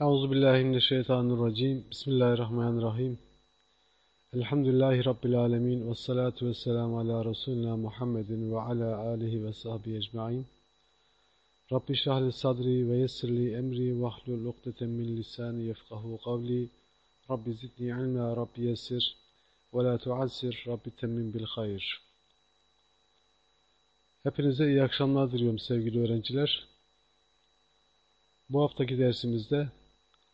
Euzu billahi mineşşeytanirracim. Bismillahirrahmanirrahim. Elhamdülillahi rabbil alamin ve salatu vesselam ala resulina Muhammedin ve ala alihi ve sahbihi ecmaîn. Rabbi şrah li sadri ve yessir li emri ve hlul ukdeten min lisani yefkahu kavli. Rabbi zidni ilma, Rabbi yessir ve la tuassir, Rabbi temmin bil hayr. Hepinize iyi akşamlar diliyorum sevgili öğrenciler. Bu haftaki dersimizde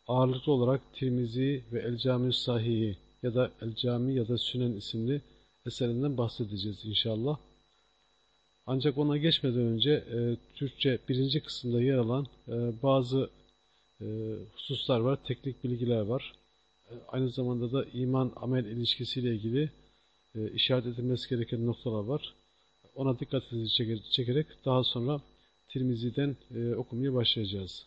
ağırlıklı olarak Tirmizi ve El Cami Sahihi ya da El Cami ya da Sünen isimli eserinden bahsedeceğiz inşallah. Ancak ona geçmeden önce e, Türkçe birinci kısımda yer alan e, bazı e, hususlar var, teknik bilgiler var. E, aynı zamanda da iman-amel ilişkisiyle ilgili e, işaret edilmesi gereken noktalar var. Ona dikkatinizi çekerek daha sonra Tirmizi'den e, okumaya başlayacağız.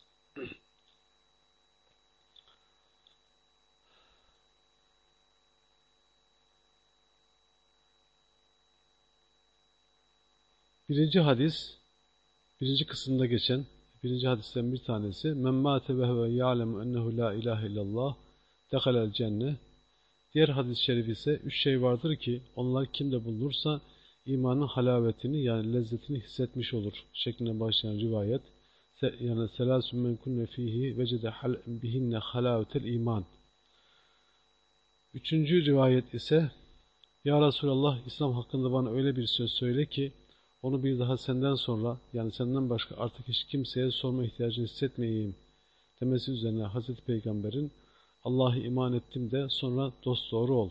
Birinci hadis, birinci kısımda geçen birinci hadisten bir tanesi Men mâte ve huve ya'lemu ennehu la ilahe illallah dehalel cenne Diğer hadis-i şerif ise üç şey vardır ki onlar kimde bulunursa imanın halavetini yani lezzetini hissetmiş olur şeklinde başlayan rivayet. Yani selasün men kunne fihi vecede bihinne halavetel iman. Üçüncü rivayet ise Ya Resulallah İslam hakkında bana öyle bir söz söyle ki onu bir daha senden sonra yani senden başka artık hiç kimseye sorma ihtiyacını hissetmeyeyim demesi üzerine Hazreti Peygamber'in Allah'a iman ettim de sonra dost doğru ol.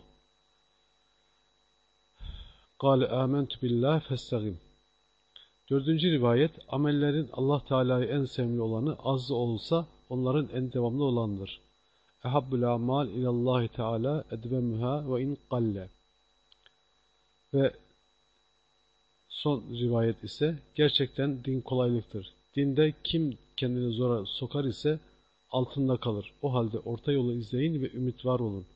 Kale amentu billah festagim. Dördüncü rivayet, amellerin Allah Teala'yı en sevimli olanı az olsa onların en devamlı olandır. Ehabbül amal ilallahi Teala edvemuha ve in qalle. Ve Son rivayet ise gerçekten din kolaylıktır. Dinde kim kendini zora sokar ise altında kalır. O halde orta yolu izleyin ve ümit var olun.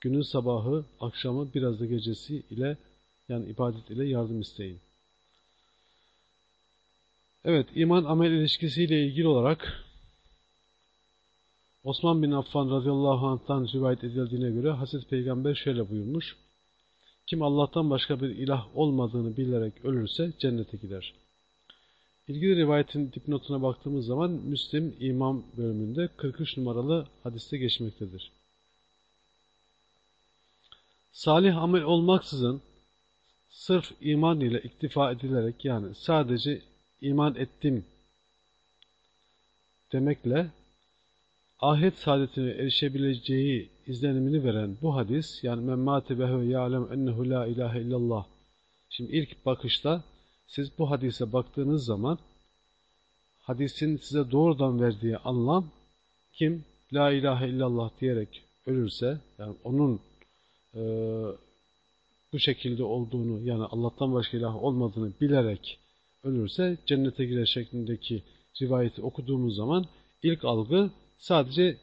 Günün sabahı, akşamı, biraz da gecesi ile yani ibadet ile yardım isteyin. Evet, iman amel ilişkisiyle ilgili olarak Osman bin Affan radıyallahu anh'tan rivayet edildiğine göre Hazreti Peygamber şöyle buyurmuş. Kim Allah'tan başka bir ilah olmadığını bilerek ölürse cennete gider. İlgili rivayetin dipnotuna baktığımız zaman Müslim İmam bölümünde 43 numaralı hadiste geçmektedir. Salih amel olmaksızın sırf iman ile iktifa edilerek yani sadece iman ettim demekle ahiret saadetine erişebileceği izlenimini veren bu hadis yani men huve ya'lem ennehu la ilahe illallah şimdi ilk bakışta siz bu hadise baktığınız zaman hadisin size doğrudan verdiği anlam kim la ilahe illallah diyerek ölürse yani onun e, bu şekilde olduğunu yani Allah'tan başka ilah olmadığını bilerek ölürse cennete girer şeklindeki rivayeti okuduğumuz zaman ilk algı sadece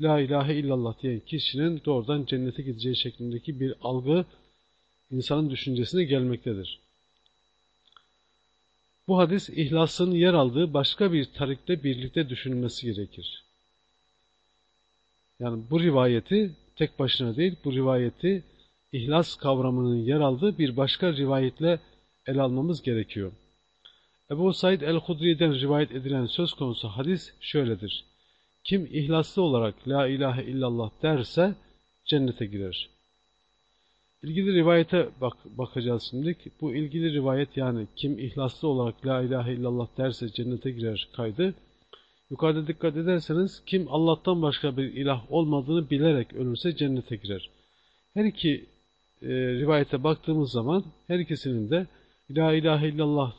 La ilahe illallah diyen kişinin doğrudan cennete gideceği şeklindeki bir algı insanın düşüncesine gelmektedir. Bu hadis ihlasın yer aldığı başka bir tarikle birlikte düşünülmesi gerekir. Yani bu rivayeti tek başına değil, bu rivayeti ihlas kavramının yer aldığı bir başka rivayetle ele almamız gerekiyor. Ebu Said el-Hudri'den rivayet edilen söz konusu hadis şöyledir. Kim ihlaslı olarak La ilahe illallah derse cennete girer. İlgili rivayete bak bakacağız şimdi. Bu ilgili rivayet yani kim ihlaslı olarak La ilahe illallah derse cennete girer kaydı. Yukarıda dikkat ederseniz kim Allah'tan başka bir ilah olmadığını bilerek ölürse cennete girer. Her iki e, rivayete baktığımız zaman her ikisinin de La ilahe illallah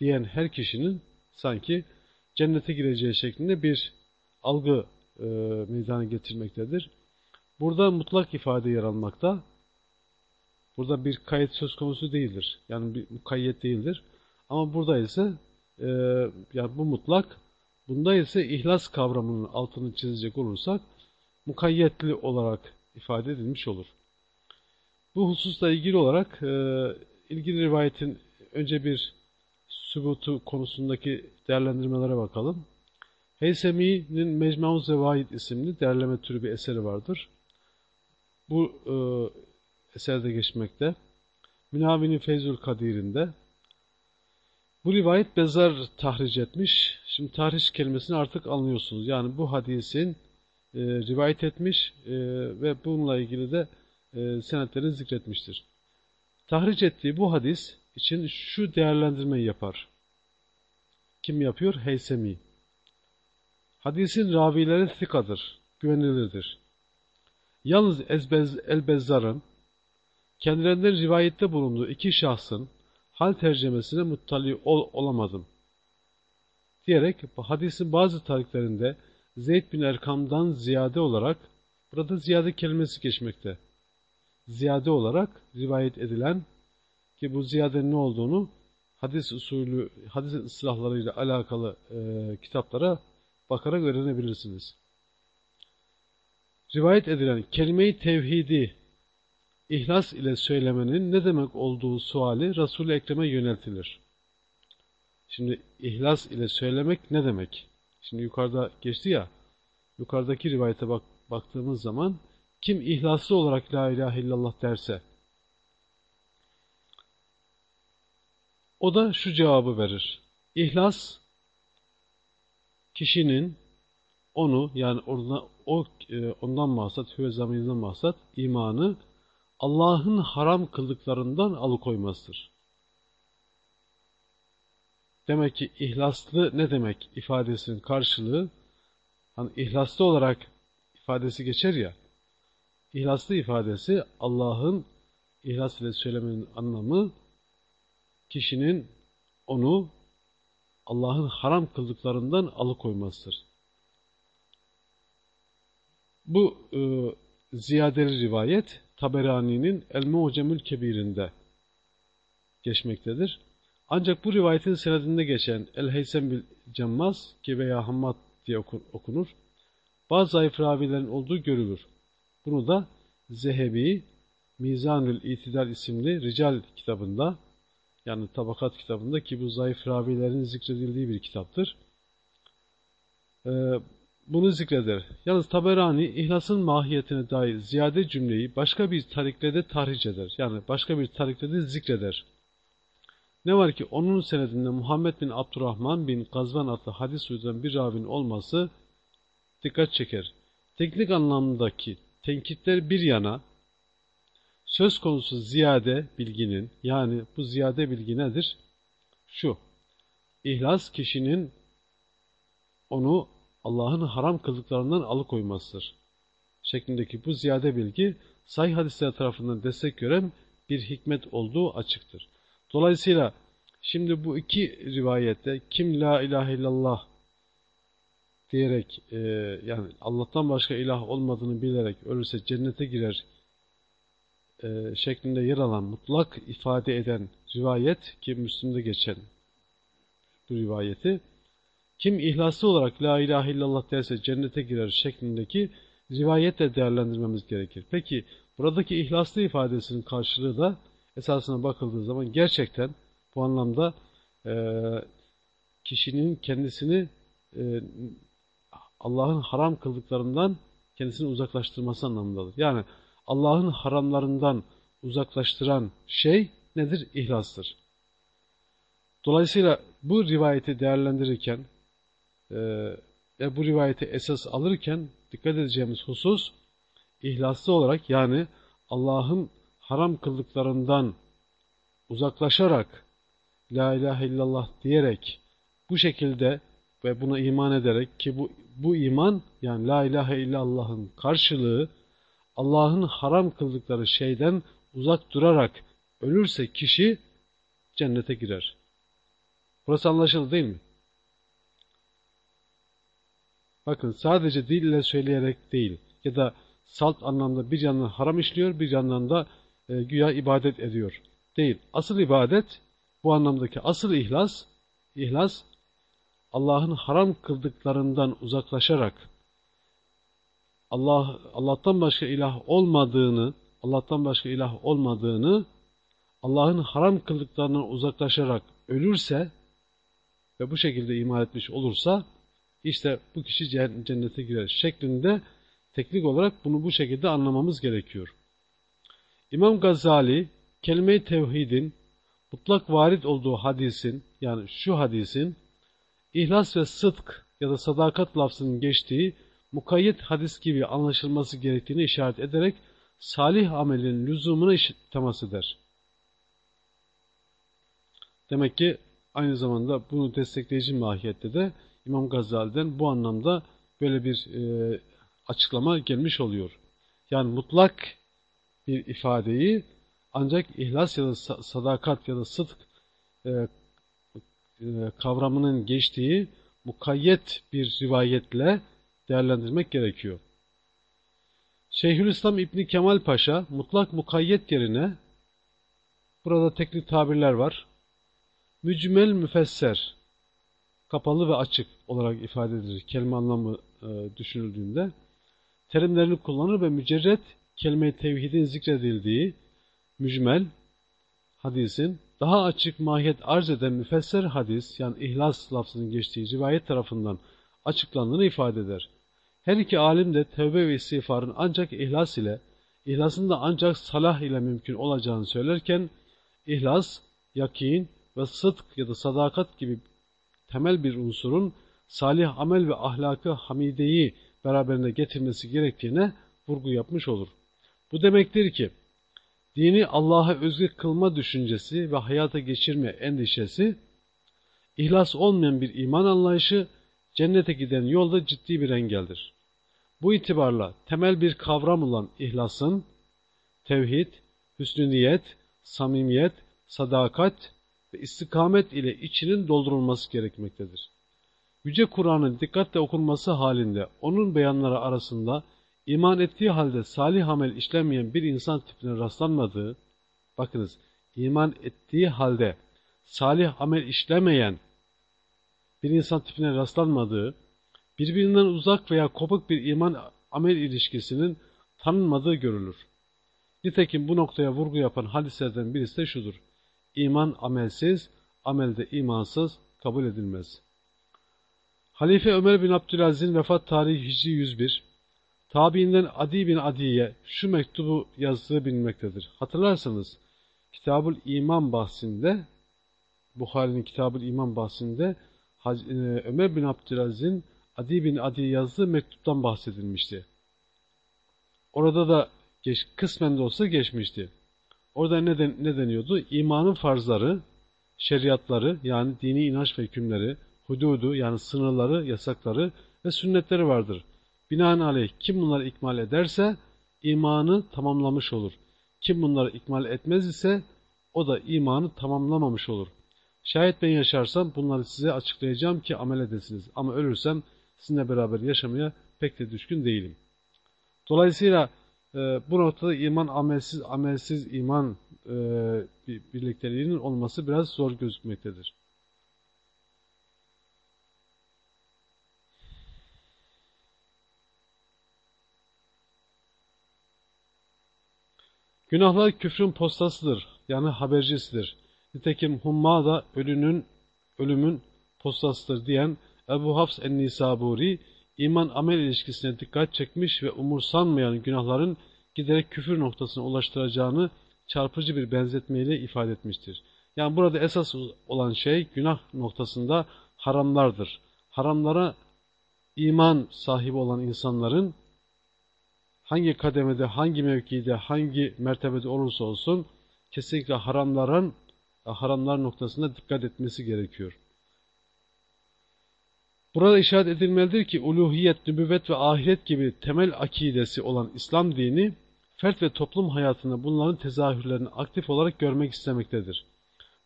diyen her kişinin sanki cennete gireceği şeklinde bir algı e, meydana getirmektedir. Burada mutlak ifade yer almakta. Burada bir kayıt söz konusu değildir. Yani bir mukayyet değildir. Ama burada ise e, yani bu mutlak, bunda ise ihlas kavramının altını çizecek olursak mukayyetli olarak ifade edilmiş olur. Bu hususla ilgili olarak e, ilgili rivayetin önce bir sübutu konusundaki değerlendirmelere bakalım. Heysemi'nin Mecmu Zevaid isimli derleme türü bir eseri vardır. Bu e, eserde geçmekte. Münavini Feyzül Kadir'inde. Bu rivayet Bezar tahric etmiş. Şimdi tahriş kelimesini artık anlıyorsunuz. Yani bu hadisin e, rivayet etmiş e, ve bununla ilgili de e, senetlerini zikretmiştir. Tahric ettiği bu hadis için şu değerlendirmeyi yapar. Kim yapıyor? Heysemi. Hadisin ravileri thikadır, güvenilirdir. Yalnız Ezbez, Elbezzar'ın kendilerinden rivayette bulunduğu iki şahsın hal tercemesine muttali ol, olamadım. Diyerek hadisin bazı tarihlerinde Zeyd bin Erkam'dan ziyade olarak, burada ziyade kelimesi geçmekte. Ziyade olarak rivayet edilen ki bu ziyadenin ne olduğunu hadis usulü, hadis ıslahlarıyla alakalı e, kitaplara bakarak öğrenebilirsiniz. Rivayet edilen kelime-i tevhidi ihlas ile söylemenin ne demek olduğu suali Resul-i Ekrem'e yöneltilir. Şimdi ihlas ile söylemek ne demek? Şimdi yukarıda geçti ya, yukarıdaki rivayete bak, baktığımız zaman kim ihlaslı olarak la ilahe illallah derse, o da şu cevabı verir. İhlas, kişinin onu yani orada, o, e, ondan maksat, hüve zamanından maksat imanı Allah'ın haram kıldıklarından alıkoymasıdır. Demek ki ihlaslı ne demek ifadesinin karşılığı hani ihlaslı olarak ifadesi geçer ya ihlaslı ifadesi Allah'ın ihlas ile söylemenin anlamı kişinin onu Allah'ın haram kıldıklarından alıkoymasıdır. Bu e, ziyadeli rivayet Taberani'nin El-Mu'cemül Kebir'inde geçmektedir. Ancak bu rivayetin senedinde geçen El-Heysem bil Cemmaz ki veya Hammad diye okunur. Bazı zayıf ravilerin olduğu görülür. Bunu da Zehebi Mizanül İtidal isimli Rical kitabında yani tabakat kitabında ki bu zayıf ravilerin zikredildiği bir kitaptır. Ee, bunu zikreder. Yalnız Taberani ihlasın mahiyetine dair ziyade cümleyi başka bir tariklede tahric eder. Yani başka bir tariklede zikreder. Ne var ki onun senedinde Muhammed bin Abdurrahman bin Gazvan adlı hadis uyduran bir ravin olması dikkat çeker. Teknik anlamdaki tenkitler bir yana söz konusu ziyade bilginin yani bu ziyade bilgi nedir? Şu, ihlas kişinin onu Allah'ın haram kıldıklarından alıkoymasıdır. Şeklindeki bu ziyade bilgi sahih hadisler tarafından destek gören bir hikmet olduğu açıktır. Dolayısıyla şimdi bu iki rivayette kim la ilahe illallah diyerek e, yani Allah'tan başka ilah olmadığını bilerek ölürse cennete girer e, şeklinde yer alan mutlak ifade eden rivayet ki Müslüm'de geçen bu rivayeti kim ihlaslı olarak la ilahe illallah derse cennete girer şeklindeki rivayetle değerlendirmemiz gerekir. Peki buradaki ihlaslı ifadesinin karşılığı da esasına bakıldığı zaman gerçekten bu anlamda e, kişinin kendisini e, Allah'ın haram kıldıklarından kendisini uzaklaştırması anlamındadır. Yani Allah'ın haramlarından uzaklaştıran şey nedir? İhlastır. Dolayısıyla bu rivayeti değerlendirirken e, ve bu rivayeti esas alırken dikkat edeceğimiz husus ihlaslı olarak yani Allah'ın haram kıldıklarından uzaklaşarak La ilahe illallah diyerek bu şekilde ve buna iman ederek ki bu, bu iman yani La ilahe illallah'ın karşılığı Allah'ın haram kıldıkları şeyden uzak durarak ölürse kişi cennete girer. Burası anlaşıldı değil mi? Bakın sadece dille söyleyerek değil ya da salt anlamda bir yandan haram işliyor bir yandan da e, güya ibadet ediyor. Değil. Asıl ibadet bu anlamdaki asıl ihlas ihlas Allah'ın haram kıldıklarından uzaklaşarak Allah Allah'tan başka ilah olmadığını, Allah'tan başka ilah olmadığını Allah'ın haram kıldıklarından uzaklaşarak ölürse ve bu şekilde iman etmiş olursa işte bu kişi cennete girer şeklinde teknik olarak bunu bu şekilde anlamamız gerekiyor. İmam Gazali kelime-i tevhidin mutlak varit olduğu hadisin yani şu hadisin ihlas ve sıdk ya da sadakat lafzının geçtiği mukayyet hadis gibi anlaşılması gerektiğini işaret ederek salih amelin lüzumuna temas eder. Demek ki aynı zamanda bunu destekleyici mahiyette de İmam Gazali'den bu anlamda böyle bir e, açıklama gelmiş oluyor. Yani mutlak bir ifadeyi ancak ihlas ya da sadakat ya da sıdk e, e, kavramının geçtiği mukayyet bir rivayetle değerlendirmek gerekiyor. Şeyhülislam İbni Kemal Paşa mutlak mukayyet yerine burada teknik tabirler var. Mücmel müfesser kapalı ve açık olarak ifade edilir. Kelime anlamı e, düşünüldüğünde terimlerini kullanır ve mücerret kelime-i tevhidin zikredildiği mücmel hadisin daha açık mahiyet arz eden müfesser hadis yani ihlas lafzının geçtiği rivayet tarafından açıklandığını ifade eder. Her iki alim de tevbe ve istiğfarın ancak ihlas ile, ihlasın da ancak salah ile mümkün olacağını söylerken, ihlas, yakin ve sıdk ya da sadakat gibi temel bir unsurun salih amel ve ahlakı hamideyi beraberinde getirmesi gerektiğine vurgu yapmış olur. Bu demektir ki, dini Allah'a özgü kılma düşüncesi ve hayata geçirme endişesi, ihlas olmayan bir iman anlayışı, cennete giden yolda ciddi bir engeldir. Bu itibarla temel bir kavram olan ihlasın, tevhid, hüsnü niyet, samimiyet, sadakat ve istikamet ile içinin doldurulması gerekmektedir. Yüce Kur'an'ın dikkatle okunması halinde onun beyanları arasında iman ettiği halde salih amel işlemeyen bir insan tipine rastlanmadığı, bakınız iman ettiği halde salih amel işlemeyen bir insan tipine rastlanmadığı, birbirinden uzak veya kopuk bir iman amel ilişkisinin tanınmadığı görülür. Nitekim bu noktaya vurgu yapan hadislerden birisi de şudur. İman amelsiz, amelde imansız kabul edilmez. Halife Ömer bin Abdülaziz'in vefat tarihi Hicri 101, tabiinden Adi bin Adi'ye şu mektubu yazdığı bilinmektedir. Hatırlarsanız Kitabul İman bahsinde, Bukhari'nin Kitabul İman bahsinde Ömer bin Abdülaziz'in Adi bin Adi yazdığı mektuptan bahsedilmişti. Orada da geç, kısmen de olsa geçmişti. Orada ne, den, ne deniyordu? İmanın farzları, şeriatları yani dini inanç ve hükümleri, hududu yani sınırları, yasakları ve sünnetleri vardır. Binaenaleyh kim bunları ikmal ederse imanı tamamlamış olur. Kim bunları ikmal etmez ise o da imanı tamamlamamış olur. Şayet ben yaşarsam bunları size açıklayacağım ki amel edesiniz. Ama ölürsem sizinle beraber yaşamaya pek de düşkün değilim. Dolayısıyla e, bu noktada iman amelsiz amelsiz iman e, birlikteliğinin olması biraz zor gözükmektedir. Günahlar küfrün postasıdır, yani habercisidir. Nitekim humma da ölünün, ölümün postasıdır diyen Ebu Hafs en-Nisaburi, iman amel ilişkisine dikkat çekmiş ve umursanmayan günahların giderek küfür noktasına ulaştıracağını çarpıcı bir benzetmeyle ifade etmiştir. Yani burada esas olan şey günah noktasında haramlardır. Haramlara iman sahibi olan insanların hangi kademede, hangi mevkide, hangi mertebede olursa olsun kesinlikle haramların haramlar noktasında dikkat etmesi gerekiyor. Burada işaret edilmelidir ki uluhiyet, nübüvvet ve ahiret gibi temel akidesi olan İslam dini fert ve toplum hayatında bunların tezahürlerini aktif olarak görmek istemektedir.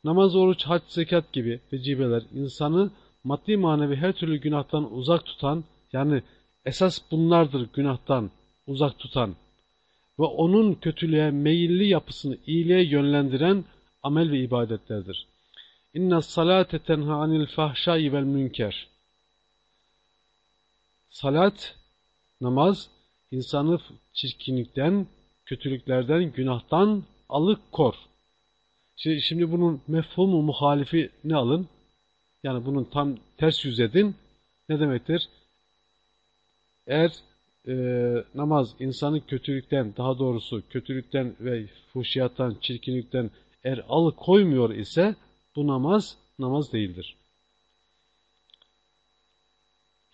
Namaz, oruç, hac, zekat gibi vecibeler insanı maddi manevi her türlü günahtan uzak tutan yani esas bunlardır günahtan uzak tutan ve onun kötülüğe meyilli yapısını iyiliğe yönlendiren amel ve ibadetlerdir. İnne salate tenha anil fahşai vel münker. Salat, namaz, insanı çirkinlikten, kötülüklerden, günahtan alıkor. Şimdi, şimdi bunun mefhumu muhalifi ne alın? Yani bunun tam ters yüz edin. ne demektir? Eğer e, namaz insanın kötülükten, daha doğrusu kötülükten ve fuhşiyattan, çirkinlikten eğer alıkoymuyor ise bu namaz namaz değildir.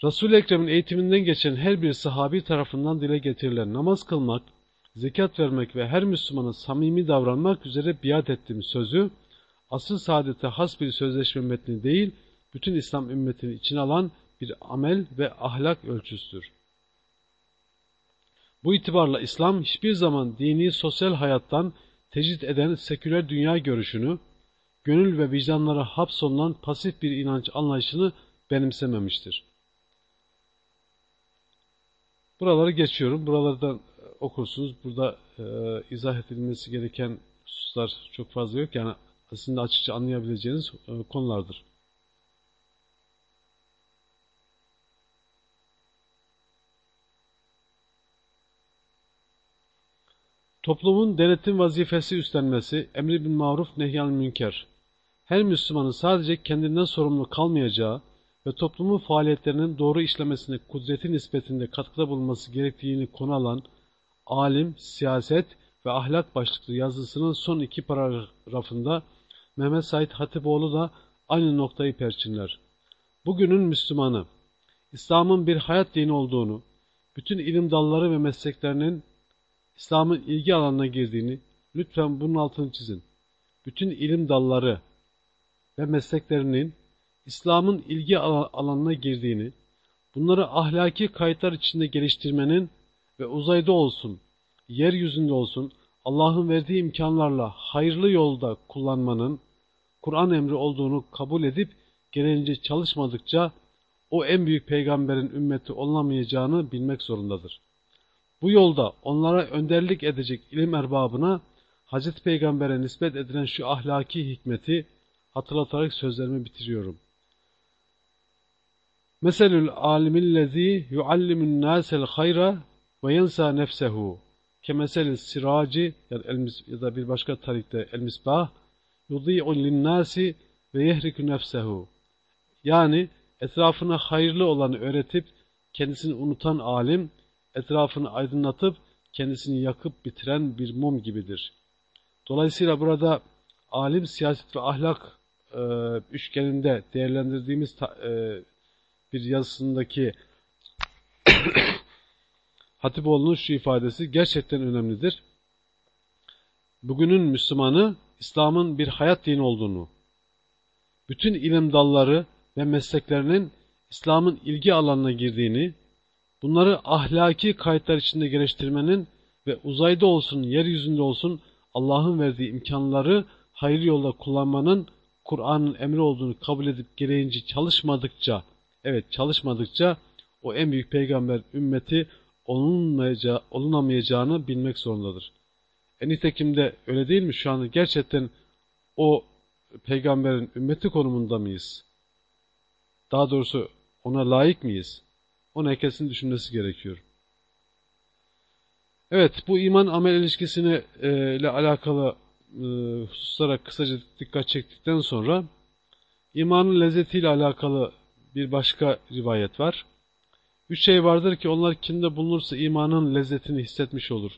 Resul-i Ekrem'in eğitiminden geçen her bir sahabi tarafından dile getirilen namaz kılmak, zekat vermek ve her Müslümana samimi davranmak üzere biat ettiğim sözü, asıl saadete has bir sözleşme metni değil, bütün İslam ümmetini içine alan bir amel ve ahlak ölçüsüdür. Bu itibarla İslam hiçbir zaman dini sosyal hayattan tecrit eden seküler dünya görüşünü, gönül ve vicdanlara hapsolunan pasif bir inanç anlayışını benimsememiştir. Buraları geçiyorum. Buralardan okursunuz. Burada e, izah edilmesi gereken hususlar çok fazla yok. Yani aslında açıkça anlayabileceğiniz e, konulardır. Toplumun denetim vazifesi üstlenmesi, emri bin maruf nehyan münker. Her Müslümanın sadece kendinden sorumlu kalmayacağı ve toplumun faaliyetlerinin doğru işlemesine kudreti nispetinde katkıda bulunması gerektiğini konu alan alim, siyaset ve ahlak başlıklı yazısının son iki paragrafında Mehmet Said Hatipoğlu da aynı noktayı perçinler. Bugünün Müslümanı, İslam'ın bir hayat dini olduğunu, bütün ilim dalları ve mesleklerinin İslam'ın ilgi alanına girdiğini, lütfen bunun altını çizin. Bütün ilim dalları ve mesleklerinin İslam'ın ilgi alanına girdiğini, bunları ahlaki kayıtlar içinde geliştirmenin ve uzayda olsun, yeryüzünde olsun, Allah'ın verdiği imkanlarla hayırlı yolda kullanmanın, Kur'an emri olduğunu kabul edip gereğince çalışmadıkça o en büyük peygamberin ümmeti olamayacağını bilmek zorundadır. Bu yolda onlara önderlik edecek ilim erbabına Hazreti Peygamber'e nispet edilen şu ahlaki hikmeti hatırlatarak sözlerimi bitiriyorum. Meselül alimillezî yuallimun nâsel hayra ve yensa nefsehu kemeselil siraci ya da bir başka tarikte el misbah yudî'un linnâsi ve yehriku nefsehu yani etrafına hayırlı olanı öğretip kendisini unutan alim etrafını aydınlatıp kendisini yakıp bitiren bir mum gibidir. Dolayısıyla burada alim, siyaset ve ahlak e, üçgeninde değerlendirdiğimiz ta, e, bir yazısındaki Hatipoğlu'nun şu ifadesi gerçekten önemlidir. Bugünün Müslümanı İslam'ın bir hayat dini olduğunu, bütün ilim dalları ve mesleklerinin İslam'ın ilgi alanına girdiğini, bunları ahlaki kayıtlar içinde geliştirmenin ve uzayda olsun, yeryüzünde olsun Allah'ın verdiği imkanları hayır yolda kullanmanın Kur'an'ın emri olduğunu kabul edip gereğince çalışmadıkça, evet çalışmadıkça o en büyük peygamber ümmeti olunamayacağını bilmek zorundadır. E nitekim de öyle değil mi? Şu anda gerçekten o peygamberin ümmeti konumunda mıyız? Daha doğrusu ona layık mıyız? Onu herkesin düşünmesi gerekiyor. Evet, bu iman amel ilişkisini e, ile alakalı e, hususlara kısaca dikkat çektikten sonra imanın lezzetiyle alakalı bir başka rivayet var. Üç şey vardır ki onlar kimde bulunursa imanın lezzetini hissetmiş olur.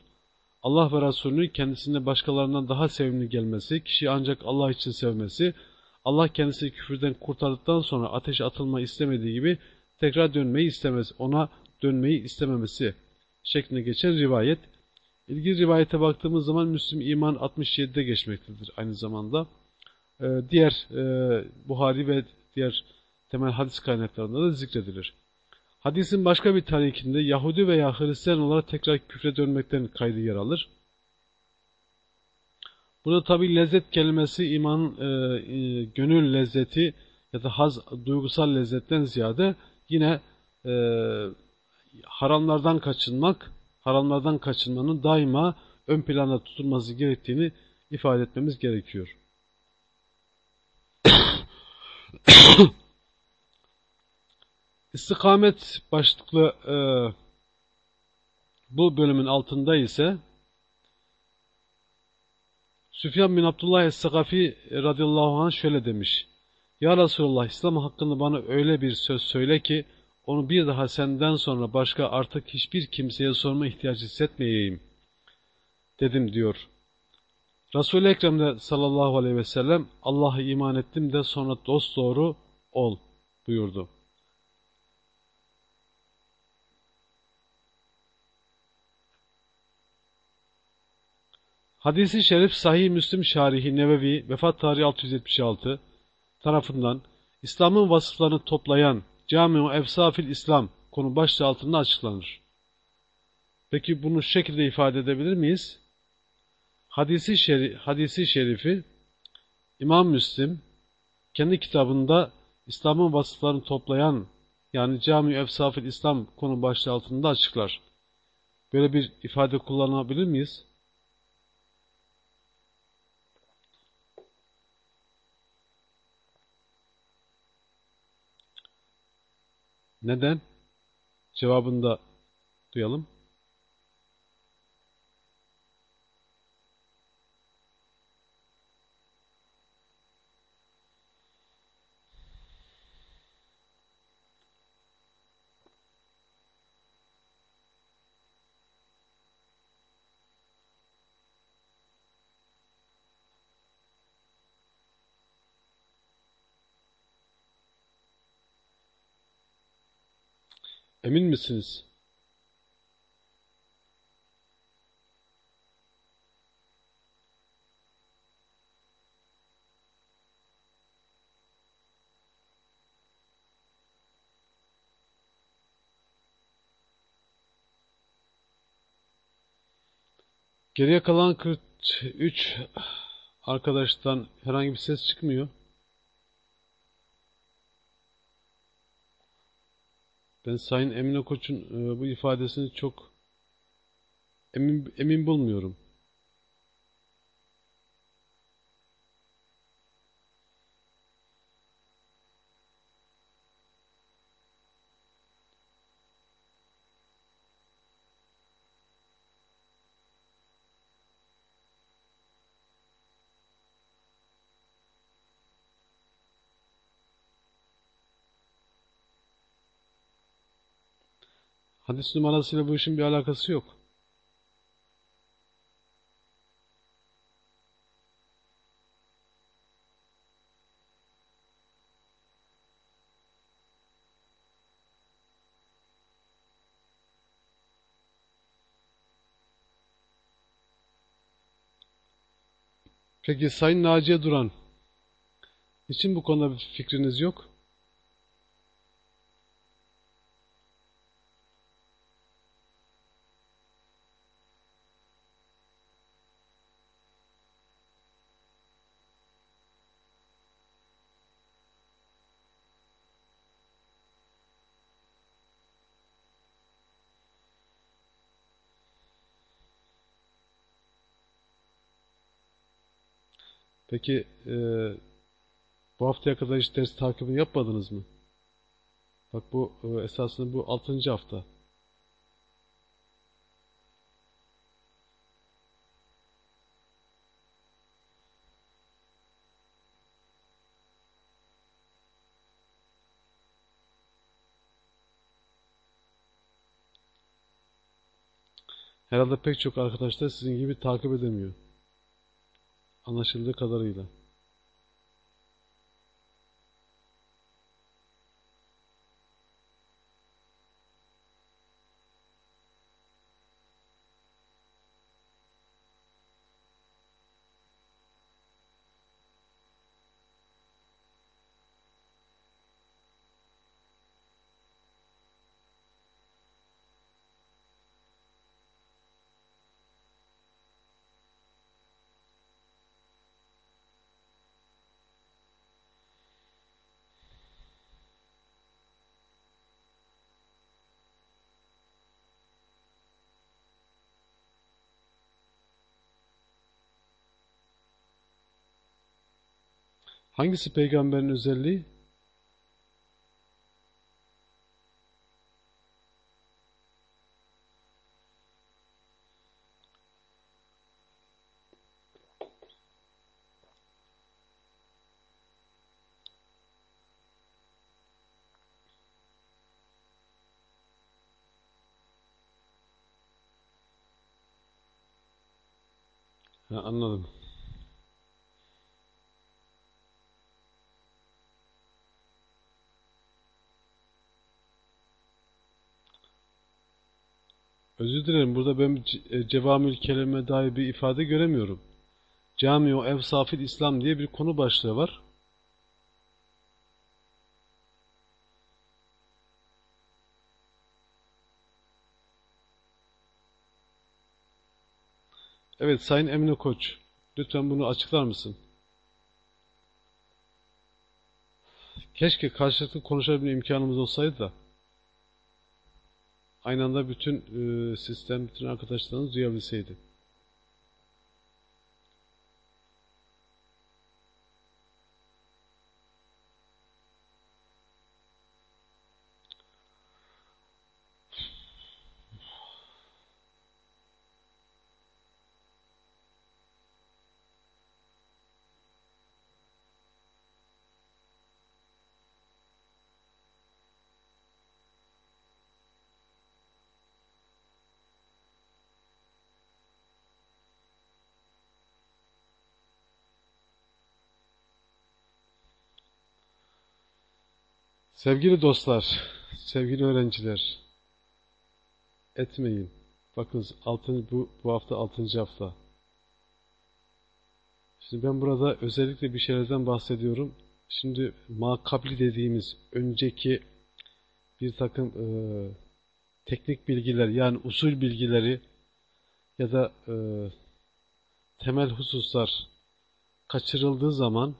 Allah ve Resulünün kendisine başkalarından daha sevimli gelmesi, kişi ancak Allah için sevmesi, Allah kendisini küfürden kurtardıktan sonra ateşe atılma istemediği gibi tekrar dönmeyi istemez, ona dönmeyi istememesi şeklinde geçen rivayet. İlgili rivayete baktığımız zaman Müslüm iman 67'de geçmektedir aynı zamanda. Ee, diğer e, Buhari ve diğer temel hadis kaynaklarında da zikredilir. Hadisin başka bir tarikinde Yahudi veya Hristiyan olarak tekrar küfre dönmekten kaydı yer alır. Burada tabi lezzet kelimesi imanın e, e, gönül lezzeti ya da haz duygusal lezzetten ziyade yine e, haramlardan kaçınmak, haramlardan kaçınmanın daima ön planda tutulması gerektiğini ifade etmemiz gerekiyor. İstikamet başlıklı e, bu bölümün altında ise Süfyan bin Abdullah Es-Sakafi radıyallahu anh şöyle demiş. Ya Resulallah İslam hakkında bana öyle bir söz söyle ki onu bir daha senden sonra başka artık hiçbir kimseye sorma ihtiyacı hissetmeyeyim dedim diyor. Resul-i Ekrem de sallallahu aleyhi ve sellem Allah'a iman ettim de sonra dost doğru ol buyurdu. Hadisi şerif Sahih Müslim Şarihi Nevevi vefat tarihi 676 tarafından İslam'ın vasıflarını toplayan Cami-u Efsafil İslam konu başlığı altında açıklanır. Peki bunu şu şekilde ifade edebilir miyiz? Hadisi, şerif, hadisi şerifi İmam Müslim kendi kitabında İslam'ın vasıflarını toplayan yani Cami-i Efsafil İslam konu başlığı altında açıklar. Böyle bir ifade kullanabilir miyiz? Neden? Cevabını da duyalım. Emin misiniz? Geriye kalan 43 arkadaştan herhangi bir ses çıkmıyor. Ben Sayın Emine Koç'un e, bu ifadesini çok emin, emin bulmuyorum. Hadis numarasıyla bu işin bir alakası yok. Peki Sayın Naciye Duran, için bu konuda bir fikriniz yok? Peki e, bu haftaya kadar hiç ders takibini yapmadınız mı? Bak bu e, esasında bu altıncı hafta. Herhalde pek çok arkadaşlar sizin gibi takip edemiyor. Anlaşıldığı kadarıyla. Hangisi peygamberin özelliği? Ha, anladım. Dilerim. Burada ben ce- cevamül kelime dair bir ifade göremiyorum. Cami-u Evsafil İslam diye bir konu başlığı var. Evet Sayın Emine Koç. Lütfen bunu açıklar mısın? Keşke karşılıklı konuşabilme imkanımız olsaydı da aynı anda bütün e, sistem, bütün arkadaşlarınız duyabilseydi. Sevgili dostlar, sevgili öğrenciler, etmeyin. Bakınız altın, bu, bu hafta altıncı hafta. Şimdi ben burada özellikle bir şeylerden bahsediyorum. Şimdi makabli dediğimiz önceki bir takım e, teknik bilgiler yani usul bilgileri ya da e, temel hususlar kaçırıldığı zaman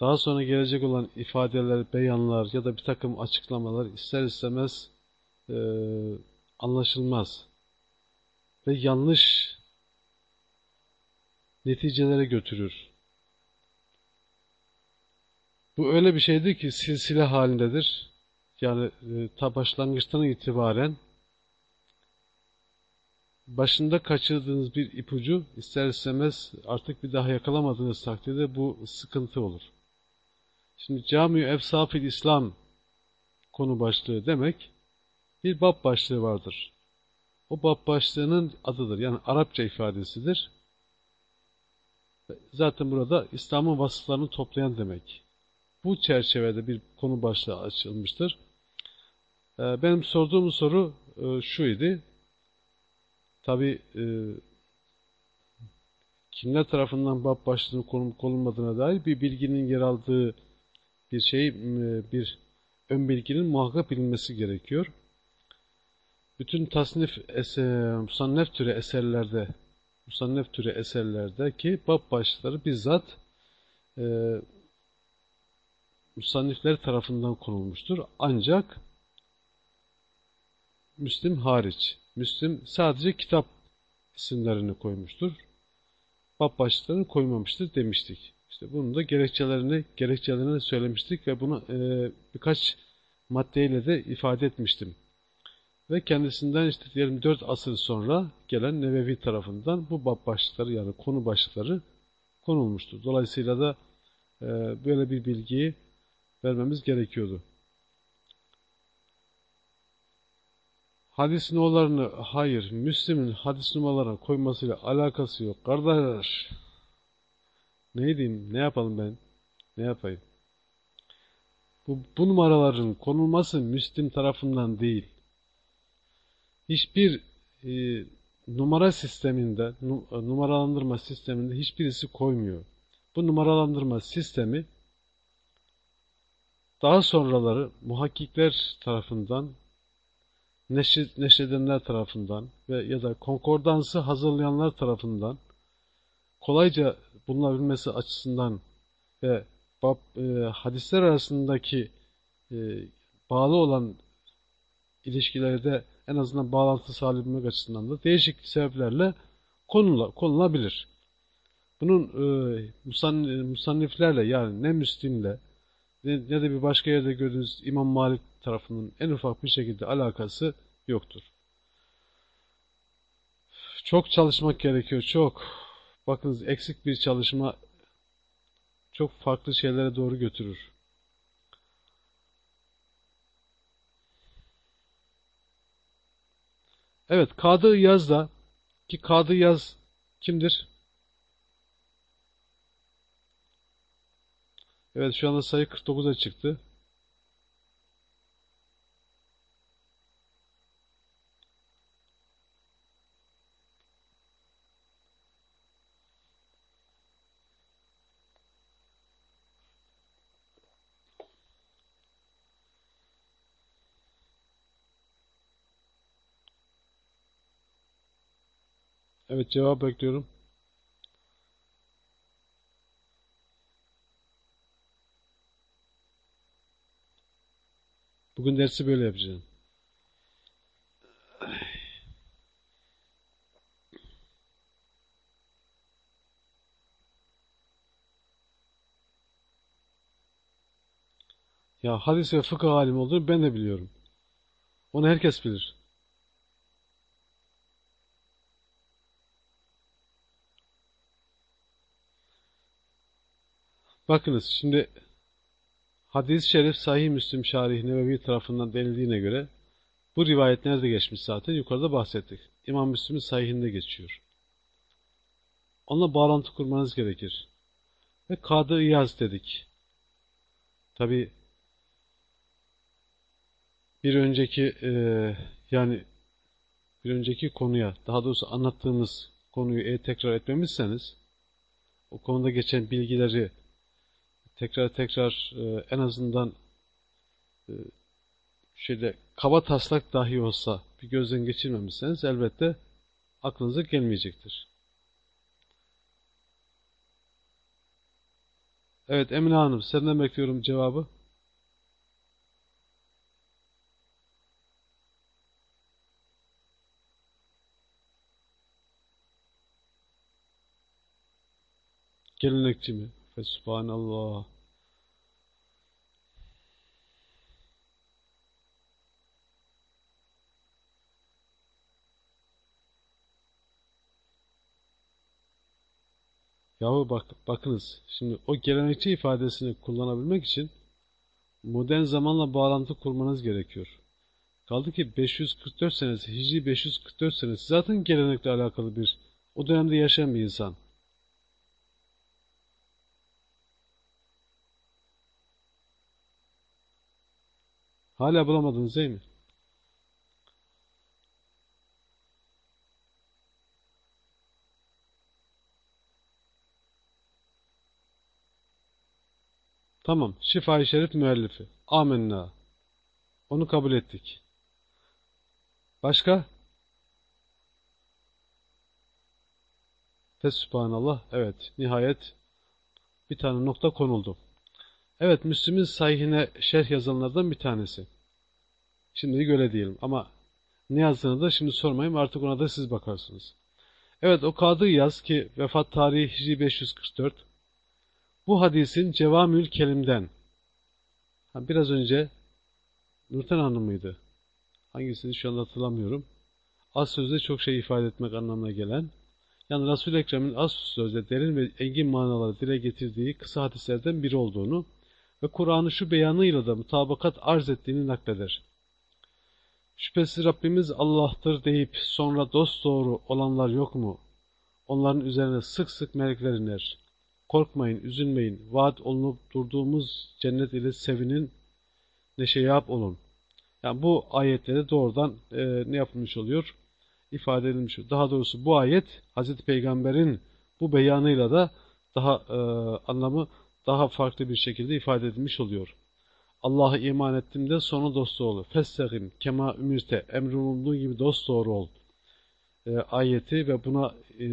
daha sonra gelecek olan ifadeler, beyanlar ya da bir takım açıklamalar ister istemez e, anlaşılmaz ve yanlış neticelere götürür. Bu öyle bir şeydir ki silsile halindedir. Yani e, ta başlangıçtan itibaren başında kaçırdığınız bir ipucu ister istemez artık bir daha yakalamadığınız takdirde bu sıkıntı olur. Şimdi Cami-i Efsafil İslam konu başlığı demek bir bab başlığı vardır. O bab başlığının adıdır. Yani Arapça ifadesidir. Zaten burada İslam'ın vasıflarını toplayan demek. Bu çerçevede bir konu başlığı açılmıştır. Ee, benim sorduğum soru e, şu idi. Tabi e, kimler tarafından bab başlığının konulmadığına dair bir bilginin yer aldığı bir şey, bir ön bilginin muhakkak bilinmesi gerekiyor. Bütün tasnif eser, musannef türü eserlerde, musannef türü eserlerdeki bab başlıkları bizzat e, musannifler tarafından konulmuştur. Ancak Müslim hariç. Müslim sadece kitap isimlerini koymuştur. Bab başlıklarını koymamıştır demiştik. İşte bunun da gerekçelerini gerekçelerini söylemiştik ve bunu e, birkaç maddeyle de ifade etmiştim. Ve kendisinden işte diyelim 4 asır sonra gelen Nevevi tarafından bu bab başlıkları yani konu başlıkları konulmuştu. Dolayısıyla da e, böyle bir bilgiyi vermemiz gerekiyordu. Hadis numaralarını hayır, Müslim'in hadis numaralarına koymasıyla alakası yok. Kardeş, ne diyeyim, ne yapalım ben? Ne yapayım? Bu, bu numaraların konulması Müslim tarafından değil. Hiçbir e, numara sisteminde, numaralandırma sisteminde hiçbirisi koymuyor. Bu numaralandırma sistemi daha sonraları muhakkikler tarafından, neşredenler tarafından ve ya da konkordansı hazırlayanlar tarafından kolayca bulunabilmesi açısından ve bab, e, hadisler arasındaki e, bağlı olan ilişkilerde en azından bağlantı sağlayabilmek açısından da değişik sebeplerle konula, konulabilir. Bunun e, musanniflerle yani ne Müslim'le ne, ne de bir başka yerde gördüğünüz İmam Malik tarafının en ufak bir şekilde alakası yoktur. Çok çalışmak gerekiyor, çok. Bakınız eksik bir çalışma çok farklı şeylere doğru götürür. Evet, Kadı Yaz da ki Kadı Yaz Kimdir? Evet şu anda sayı 49'a çıktı. Evet cevap bekliyorum. Bugün dersi böyle yapacağım. Ya hadis ve fıkıh alim olduğunu ben de biliyorum. Onu herkes bilir. Bakınız şimdi hadis-i şerif Sahih Müslim Şarih Nevevi tarafından denildiğine göre bu rivayet nerede geçmiş zaten? Yukarıda bahsettik. İmam Müslim'in sahihinde geçiyor. Onunla bağlantı kurmanız gerekir. Ve Kadı İyaz dedik. Tabi bir önceki e, yani bir önceki konuya daha doğrusu anlattığımız konuyu e, tekrar etmemişseniz o konuda geçen bilgileri tekrar tekrar e, en azından e, şöyle kaba taslak dahi olsa bir gözden geçirmemişseniz elbette aklınıza gelmeyecektir. Evet Emine Hanım senden bekliyorum cevabı. Gelenekçi mi? Fesubhanallah. Yahu bak, bakınız, şimdi o gelenekçi ifadesini kullanabilmek için modern zamanla bağlantı kurmanız gerekiyor. Kaldı ki 544 senesi, Hicri 544 senesi zaten gelenekle alakalı bir, o dönemde yaşayan bir insan. Hala bulamadınız değil mi? Tamam. Şifa-i Şerif müellifi. Amenna. Onu kabul ettik. Başka? Fesubhanallah. Evet. Nihayet bir tane nokta konuldu. Evet. Müslüm'ün sahihine şerh yazanlardan bir tanesi. Şimdilik öyle diyelim ama ne yazdığını da şimdi sormayayım artık ona da siz bakarsınız. Evet o kadı yaz ki vefat tarihi Hicri 544 bu hadisin Cevamül Kelim'den biraz önce Nurten Hanım mıydı? Hangisini şu anda hatırlamıyorum. Az sözde çok şey ifade etmek anlamına gelen yani Resul-i Ekrem'in az sözde derin ve engin manaları dile getirdiği kısa hadislerden biri olduğunu ve Kur'an'ı şu beyanıyla da mutabakat arz ettiğini nakleder. Şüphesiz Rabbimiz Allah'tır deyip sonra dost doğru olanlar yok mu? Onların üzerine sık sık melekler iner. Korkmayın, üzülmeyin. Vaat olunup durduğumuz cennet ile sevinin, neşe yap olun. Yani bu ayetlere doğrudan e, ne yapılmış oluyor? İfade edilmiş. Daha doğrusu bu ayet Hazreti Peygamber'in bu beyanıyla da daha e, anlamı daha farklı bir şekilde ifade edilmiş oluyor. Allah'a iman ettim de sonu dost ol. Festehim kema ümirte emrolunduğu gibi dost doğru ol. E, ayeti ve buna e,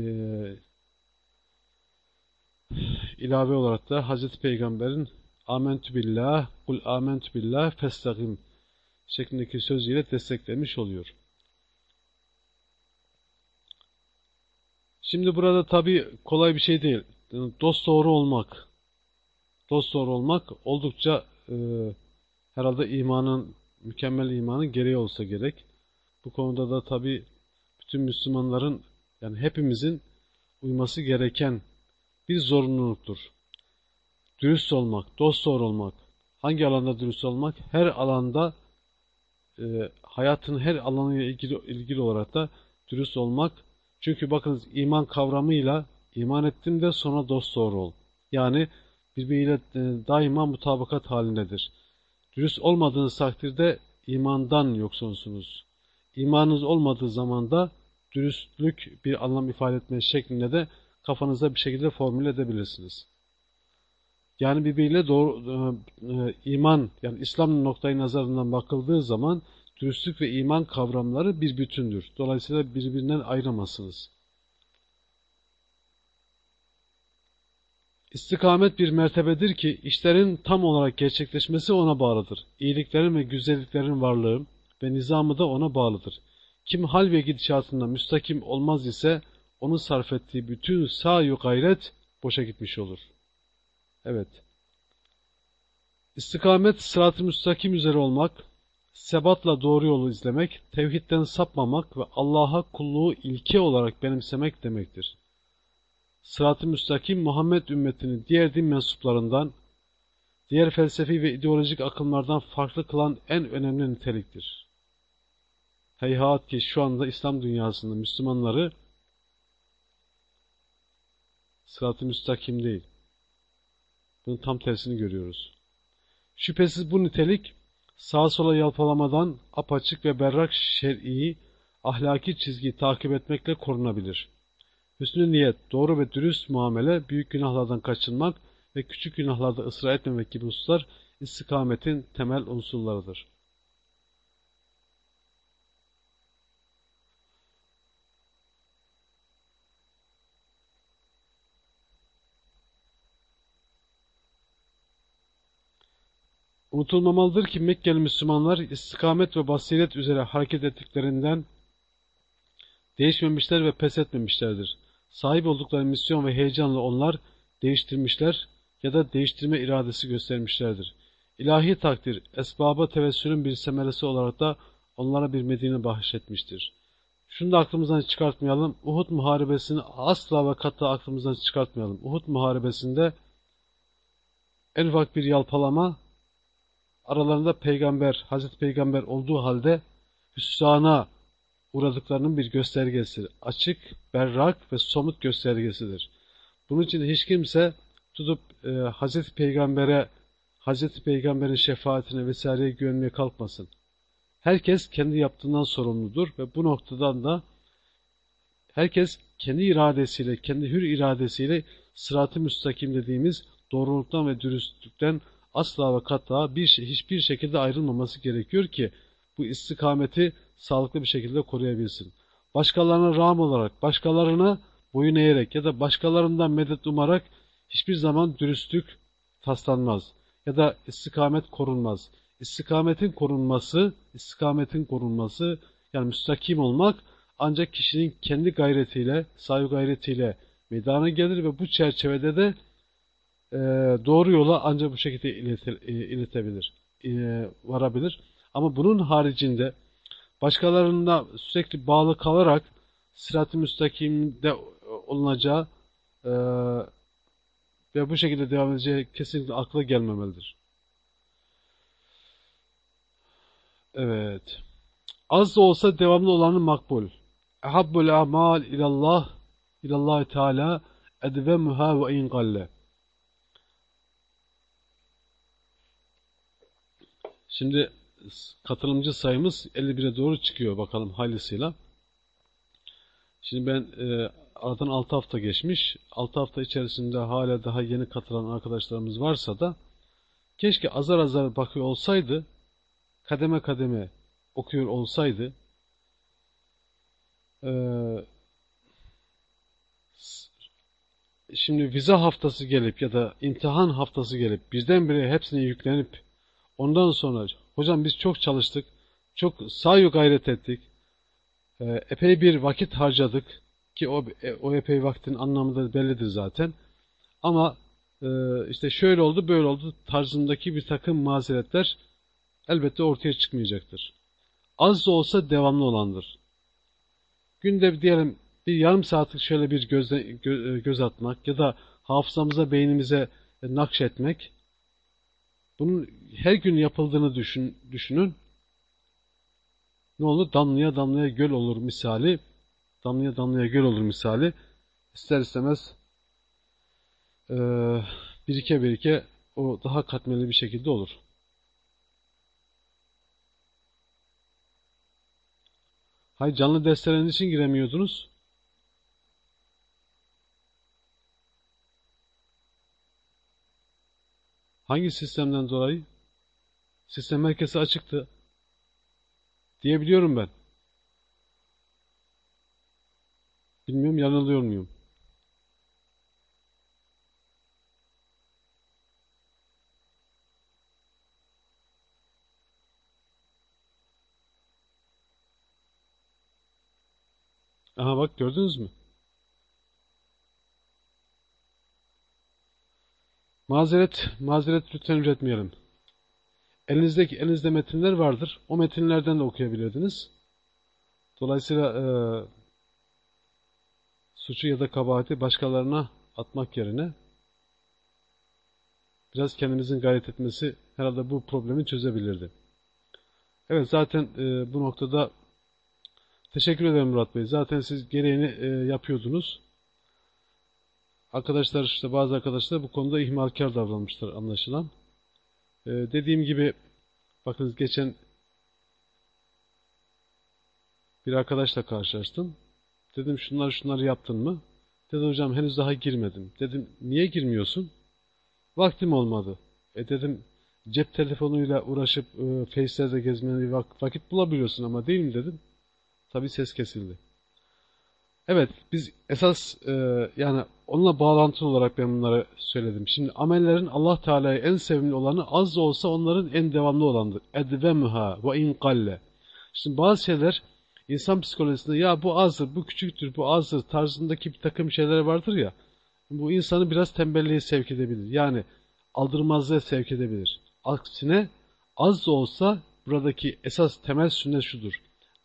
ilave olarak da Hazreti Peygamber'in amentü billah, kul amentü billah festehim şeklindeki sözüyle desteklemiş oluyor. Şimdi burada tabi kolay bir şey değil. Dost doğru olmak, dost doğru olmak oldukça e, herhalde imanın, mükemmel imanın gereği olsa gerek. Bu konuda da tabi bütün Müslümanların, yani hepimizin uyması gereken bir zorunluluktur. Dürüst olmak, dost doğru olmak. Hangi alanda dürüst olmak? Her alanda e, hayatın her alanıyla ilgili, ilgili olarak da dürüst olmak Çünkü bakınız iman kavramıyla iman ettim de sonra dost doğru ol. Yani birbiriyle e, daima mutabakat halindedir. Dürüst olmadığınız takdirde imandan yoksunsunuz. İmanınız olmadığı zaman da dürüstlük bir anlam ifade etme şeklinde de kafanızda bir şekilde formüle edebilirsiniz. Yani birbiriyle doğru e, e, iman yani İslam noktayı nazarından bakıldığı zaman dürüstlük ve iman kavramları bir bütündür. Dolayısıyla birbirinden ayıramazsınız. İstikamet bir mertebedir ki işlerin tam olarak gerçekleşmesi ona bağlıdır. İyiliklerin ve güzelliklerin varlığı ve nizamı da ona bağlıdır. Kim hal ve gidişatında müstakim olmaz ise onun sarf ettiği bütün sağ gayret boşa gitmiş olur. Evet. İstikamet sırat-ı müstakim üzere olmak, sebatla doğru yolu izlemek, tevhidden sapmamak ve Allah'a kulluğu ilke olarak benimsemek demektir. Sırat-ı müstakim Muhammed ümmetinin diğer din mensuplarından, diğer felsefi ve ideolojik akımlardan farklı kılan en önemli niteliktir. Heyhat ki şu anda İslam dünyasında Müslümanları sırat-ı müstakim değil. Bunun tam tersini görüyoruz. Şüphesiz bu nitelik sağa sola yalpalamadan apaçık ve berrak şer'i, ahlaki çizgiyi takip etmekle korunabilir. Hüsnü niyet, doğru ve dürüst muamele, büyük günahlardan kaçınmak ve küçük günahlarda ısrar etmemek gibi hususlar istikametin temel unsurlarıdır. Unutulmamalıdır ki Mekkeli Müslümanlar istikamet ve basiret üzere hareket ettiklerinden değişmemişler ve pes etmemişlerdir. Sahip oldukları misyon ve heyecanla onlar değiştirmişler ya da değiştirme iradesi göstermişlerdir. İlahi takdir, esbaba tevessülün bir semeresi olarak da onlara bir Medine bahşetmiştir. Şunu da aklımızdan çıkartmayalım. Uhud muharebesini asla ve kata aklımızdan çıkartmayalım. Uhud muharebesinde en ufak bir yalpalama aralarında peygamber, Hazreti Peygamber olduğu halde hüsrana uğradıklarının bir göstergesidir. Açık, berrak ve somut göstergesidir. Bunun için hiç kimse tutup e, Hazreti Peygamber'e, Hazreti Peygamber'in şefaatine vesaireye güvenmeye kalkmasın. Herkes kendi yaptığından sorumludur ve bu noktadan da herkes kendi iradesiyle, kendi hür iradesiyle sırat-ı müstakim dediğimiz doğruluktan ve dürüstlükten asla ve kata bir, şey, hiçbir şekilde ayrılmaması gerekiyor ki bu istikameti sağlıklı bir şekilde koruyabilsin. Başkalarına rağm olarak, başkalarına boyun eğerek ya da başkalarından medet umarak hiçbir zaman dürüstlük taslanmaz ya da istikamet korunmaz. İstikametin korunması, istikametin korunması yani müstakim olmak ancak kişinin kendi gayretiyle, saygı gayretiyle meydana gelir ve bu çerçevede de e, doğru yola ancak bu şekilde ilete, e, iletebilir, e, varabilir. Ama bunun haricinde başkalarına sürekli bağlı kalarak sırat-ı müstakimde olunacağı e, ve bu şekilde devam edeceği kesinlikle akla gelmemelidir. Evet. Az da olsa devamlı olanı makbul. Ehabbul amal ilallah ilallah Teala edvemuha ve in galle. Şimdi katılımcı sayımız 51'e doğru çıkıyor bakalım hayırlısıyla. Şimdi ben e, aradan 6 hafta geçmiş. 6 hafta içerisinde hala daha yeni katılan arkadaşlarımız varsa da keşke azar azar bakıyor olsaydı kademe kademe okuyor olsaydı e, şimdi vize haftası gelip ya da imtihan haftası gelip birdenbire hepsine yüklenip ondan sonra Hocam biz çok çalıştık, çok sahi gayret ettik, e, epey bir vakit harcadık ki o, e, o epey vaktin anlamı da bellidir zaten. Ama e, işte şöyle oldu, böyle oldu tarzındaki bir takım mazeretler elbette ortaya çıkmayacaktır. Az da olsa devamlı olandır. Günde diyelim bir yarım saatlik şöyle bir gözle, gö, göz atmak ya da hafızamıza, beynimize nakşetmek bunun her gün yapıldığını düşün, düşünün. Ne olur? Damlaya damlaya göl olur misali. Damlaya damlaya göl olur misali. İster istemez e, birike birike o daha katmerli bir şekilde olur. Hay canlı dersleriniz için giremiyordunuz? Hangi sistemden dolayı? Sistem herkese açıktı. Diyebiliyorum ben. Bilmiyorum yanılıyor muyum? Aha bak gördünüz mü? Mazeret, mazeret lütfen üretmeyelim. Elinizdeki elinizde metinler vardır. O metinlerden de okuyabilirdiniz. Dolayısıyla e, suçu ya da kabahati başkalarına atmak yerine biraz kendimizin gayret etmesi herhalde bu problemi çözebilirdi. Evet zaten e, bu noktada teşekkür ederim Murat Bey. Zaten siz gereğini e, yapıyordunuz. Arkadaşlar işte bazı arkadaşlar bu konuda ihmalkar davranmışlar anlaşılan. Ee, dediğim gibi bakınız geçen bir arkadaşla karşılaştım. Dedim şunları şunları yaptın mı? Dedi hocam henüz daha girmedim. Dedim niye girmiyorsun? Vaktim olmadı. E dedim cep telefonuyla uğraşıp e, Face'lerde gezmeni vakit bulabiliyorsun ama değil mi dedim. Tabi ses kesildi. Evet, biz esas e, yani onunla bağlantılı olarak ben bunları söyledim. Şimdi amellerin Allah Teala'ya en sevimli olanı az da olsa onların en devamlı olanıdır. Edvemha ve in kalle. Şimdi bazı şeyler insan psikolojisinde ya bu azdır, bu küçüktür, bu azdır tarzındaki bir takım şeyler vardır ya. Bu insanı biraz tembelliğe sevk edebilir. Yani aldırmazlığa sevk edebilir. Aksine az da olsa buradaki esas temel sünnet şudur.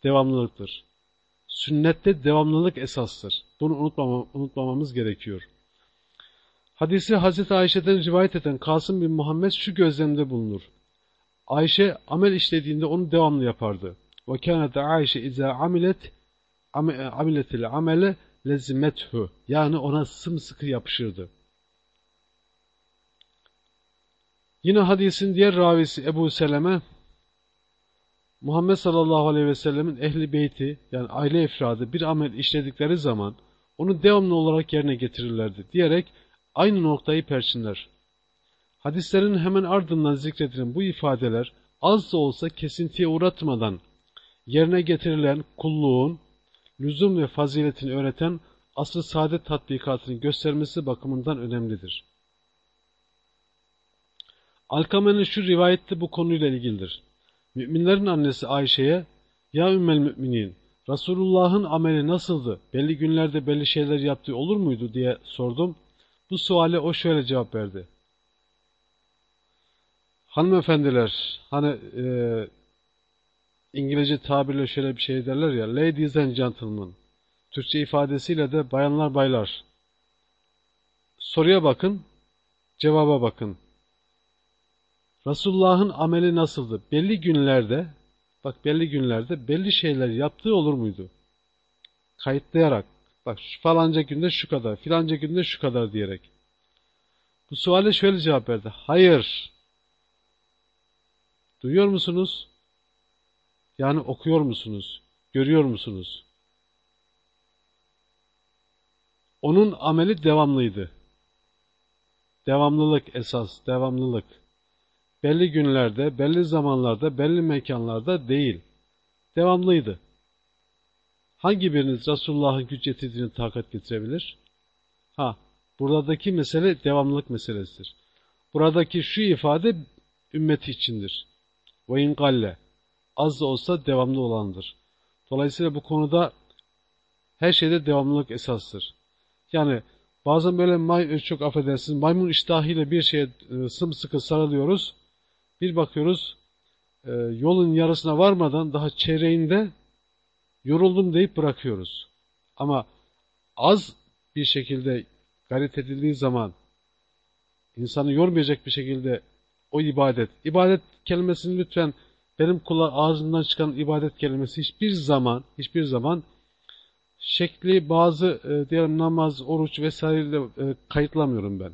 Devamlılıktır. Sünnette devamlılık esastır. Bunu unutmama, unutmamamız gerekiyor. Hadisi Hazreti Ayşe'den rivayet eden Kasım bin Muhammed şu gözlemde bulunur. Ayşe amel işlediğinde onu devamlı yapardı. Ve kânet Ayşe izâ amilet amiletil amele lezimethu. Yani ona sımsıkı yapışırdı. Yine hadisin diğer ravisi Ebu Seleme Muhammed sallallahu aleyhi ve sellemin ehli beyti yani aile efradı bir amel işledikleri zaman onu devamlı olarak yerine getirirlerdi diyerek aynı noktayı perçinler. Hadislerin hemen ardından zikredilen bu ifadeler az da olsa kesintiye uğratmadan yerine getirilen kulluğun, lüzum ve faziletini öğreten asıl saadet tatbikatını göstermesi bakımından önemlidir. Alkame'nin şu rivayette bu konuyla ilgilidir. Müminlerin annesi Ayşe'ye, ''Ya ümmel müminin, Resulullah'ın ameli nasıldı, belli günlerde belli şeyler yaptığı olur muydu?'' diye sordum. Bu suale o şöyle cevap verdi. Hanımefendiler, hani e, İngilizce tabirle şöyle bir şey derler ya, ladies and gentlemen, Türkçe ifadesiyle de bayanlar baylar. Soruya bakın, cevaba bakın. Resulullah'ın ameli nasıldı? Belli günlerde, bak belli günlerde belli şeyler yaptığı olur muydu? Kayıtlayarak, bak şu falanca günde şu kadar, filanca günde şu kadar diyerek. Bu suale şöyle cevap verdi. Hayır. Duyuyor musunuz? Yani okuyor musunuz? Görüyor musunuz? Onun ameli devamlıydı. Devamlılık esas, devamlılık belli günlerde, belli zamanlarda, belli mekanlarda değil. Devamlıydı. Hangi biriniz Resulullah'ın güç yetirdiğini takat getirebilir? Ha, buradaki mesele devamlılık meselesidir. Buradaki şu ifade ümmeti içindir. Ve ingalle. Az da olsa devamlı olandır. Dolayısıyla bu konuda her şeyde devamlılık esastır. Yani bazen böyle may, çok affedersiniz maymun iştahıyla bir şeye e, sımsıkı sarılıyoruz. Bir bakıyoruz e, yolun yarısına varmadan daha çeyreğinde yoruldum deyip bırakıyoruz. Ama az bir şekilde gayret edildiği zaman insanı yormayacak bir şekilde o ibadet, ibadet kelimesini lütfen benim kula ağzımdan çıkan ibadet kelimesi hiçbir zaman, hiçbir zaman şekli bazı e, diyelim namaz, oruç vesaire de e, kayıtlamıyorum ben.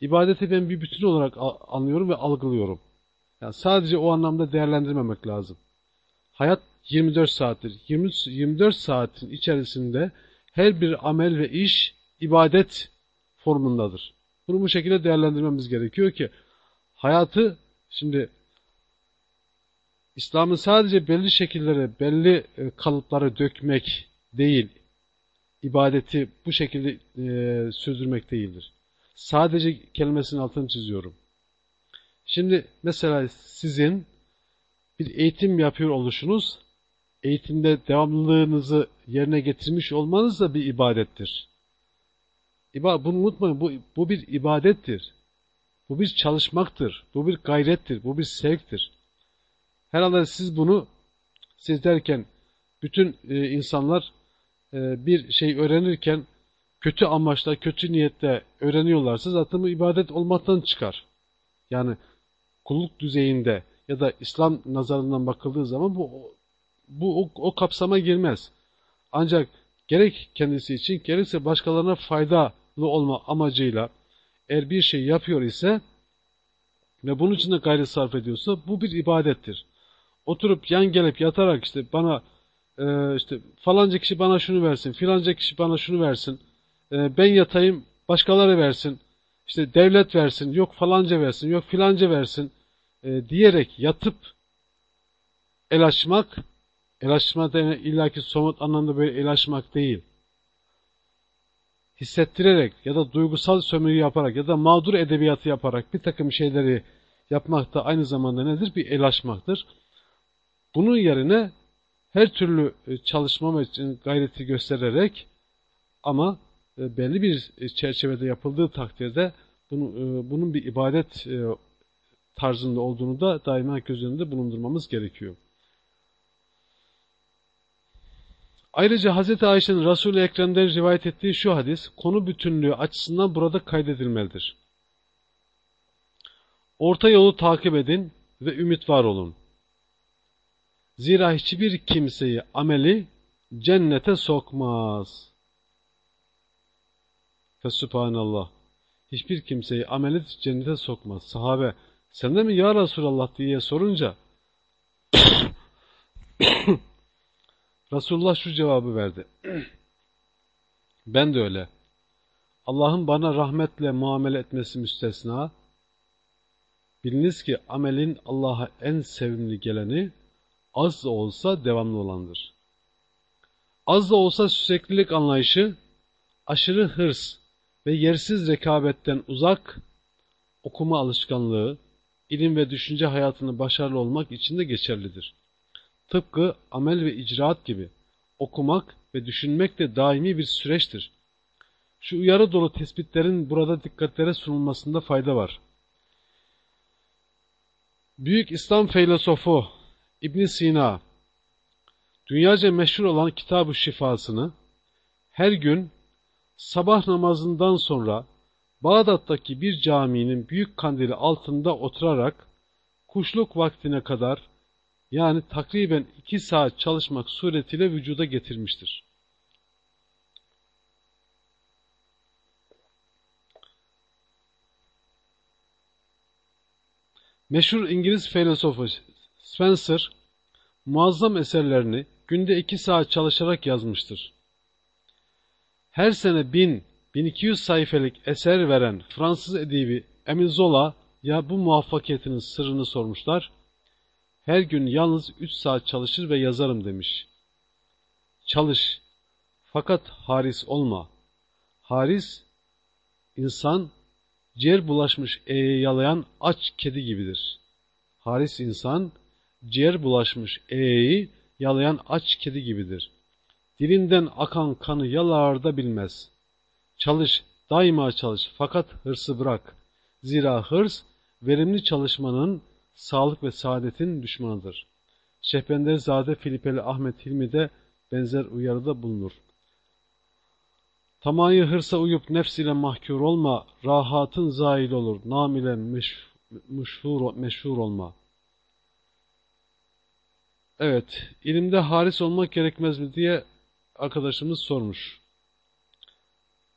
İbadeti ben bir bütün olarak anlıyorum ve algılıyorum. Yani sadece o anlamda değerlendirmemek lazım. Hayat 24 saattir. 20, 24 saatin içerisinde her bir amel ve iş ibadet formundadır. Bunu bu şekilde değerlendirmemiz gerekiyor ki hayatı şimdi İslam'ın sadece belli şekillere, belli e, kalıplara dökmek değil, ibadeti bu şekilde e, sürdürmek değildir. Sadece kelimesinin altını çiziyorum. Şimdi mesela sizin bir eğitim yapıyor oluşunuz, eğitimde devamlılığınızı yerine getirmiş olmanız da bir ibadettir. İba, bunu unutmayın, bu, bu bir ibadettir. Bu bir çalışmaktır, bu bir gayrettir, bu bir sevktir. Herhalde siz bunu, siz derken bütün e, insanlar e, bir şey öğrenirken kötü amaçla, kötü niyette öğreniyorlarsa zaten bu ibadet olmaktan çıkar. Yani kulluk düzeyinde ya da İslam nazarından bakıldığı zaman bu bu o, o kapsama girmez. Ancak gerek kendisi için gerekse başkalarına faydalı olma amacıyla eğer bir şey yapıyor ise ve bunun için de gayret sarf ediyorsa bu bir ibadettir. Oturup yan gelip yatarak işte bana e, işte falanca kişi bana şunu versin, filanca kişi bana şunu versin, e, ben yatayım başkaları versin, işte devlet versin, yok falanca versin, yok filanca versin e, diyerek yatıp el açmak, el açma illaki somut anlamda böyle el açmak değil. Hissettirerek ya da duygusal sömürü yaparak ya da mağdur edebiyatı yaparak bir takım şeyleri yapmak da aynı zamanda nedir? Bir el açmaktır. Bunun yerine her türlü e, çalışma için gayreti göstererek ama e, belli bir e, çerçevede yapıldığı takdirde bunun bir ibadet tarzında olduğunu da daima göz önünde bulundurmamız gerekiyor. Ayrıca Hz. Ayşe'nin Resul-i Ekrem'den rivayet ettiği şu hadis, konu bütünlüğü açısından burada kaydedilmelidir. Orta yolu takip edin ve ümit var olun. Zira hiçbir kimseyi ameli cennete sokmaz. Fesubhanallah. Hiçbir kimseyi ameli cennete sokmaz. Sahabe, sen de mi ya Resulallah diye sorunca Resulullah şu cevabı verdi. ben de öyle. Allah'ın bana rahmetle muamele etmesi müstesna. Biliniz ki amelin Allah'a en sevimli geleni az da olsa devamlı olandır. Az da olsa süreklilik anlayışı, aşırı hırs ve yersiz rekabetten uzak, okuma alışkanlığı, ilim ve düşünce hayatını başarılı olmak için de geçerlidir. Tıpkı amel ve icraat gibi okumak ve düşünmek de daimi bir süreçtir. Şu uyarı dolu tespitlerin burada dikkatlere sunulmasında fayda var. Büyük İslam filozofu ibn Sina, dünyaca meşhur olan Kitab-ı Şifasını her gün sabah namazından sonra Bağdat'taki bir caminin büyük kandili altında oturarak kuşluk vaktine kadar yani takriben iki saat çalışmak suretiyle vücuda getirmiştir. Meşhur İngiliz filozofu Spencer, muazzam eserlerini günde iki saat çalışarak yazmıştır. Her sene bin, 1200 sayfelik eser veren Fransız edibi Emile Zola ya bu muvaffakiyetinin sırrını sormuşlar. Her gün yalnız üç saat çalışır ve yazarım demiş. Çalış, fakat haris olma. Haris, insan, ciğer bulaşmış eğe yalayan aç kedi gibidir. Haris insan, ciğer bulaşmış eğeyi yalayan aç kedi gibidir. Dilinden akan kanı yalar da bilmez. Çalış, daima çalış fakat hırsı bırak. Zira hırs, verimli çalışmanın, sağlık ve saadetin düşmanıdır. Şehbenderzade Filipeli Ahmet Hilmi de benzer uyarıda bulunur. Tamayı hırsa uyup nefs ile mahkûr olma, rahatın zail olur, nam ile meşhur, meşhur olma.'' Evet, ilimde haris olmak gerekmez mi diye arkadaşımız sormuş.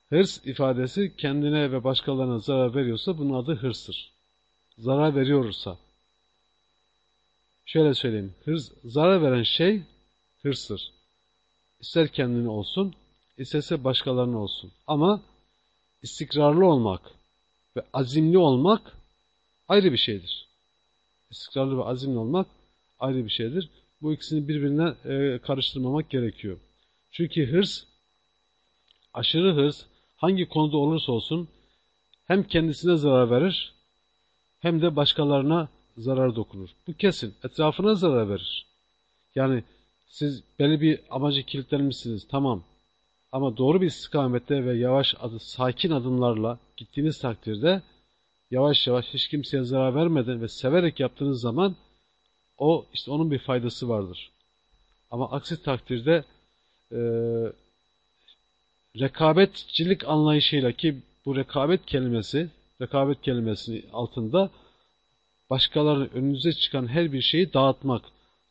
Hırs ifadesi kendine ve başkalarına zarar veriyorsa bunun adı hırstır. Zarar veriyorsa. Şöyle söyleyeyim. Hırs, zarar veren şey hırstır. İster kendine olsun, isterse başkalarına olsun. Ama istikrarlı olmak ve azimli olmak ayrı bir şeydir. İstikrarlı ve azimli olmak ayrı bir şeydir. Bu ikisini birbirine e, karıştırmamak gerekiyor. Çünkü hırs, aşırı hırs hangi konuda olursa olsun hem kendisine zarar verir hem de başkalarına zarar dokunur. Bu kesin. Etrafına zarar verir. Yani siz belli bir amacı kilitlenmişsiniz. Tamam. Ama doğru bir istikamette ve yavaş adı, sakin adımlarla gittiğiniz takdirde yavaş yavaş hiç kimseye zarar vermeden ve severek yaptığınız zaman o işte onun bir faydası vardır. Ama aksi takdirde e, rekabetçilik anlayışıyla ki bu rekabet kelimesi rekabet kelimesinin altında başkalarının önünüze çıkan her bir şeyi dağıtmak,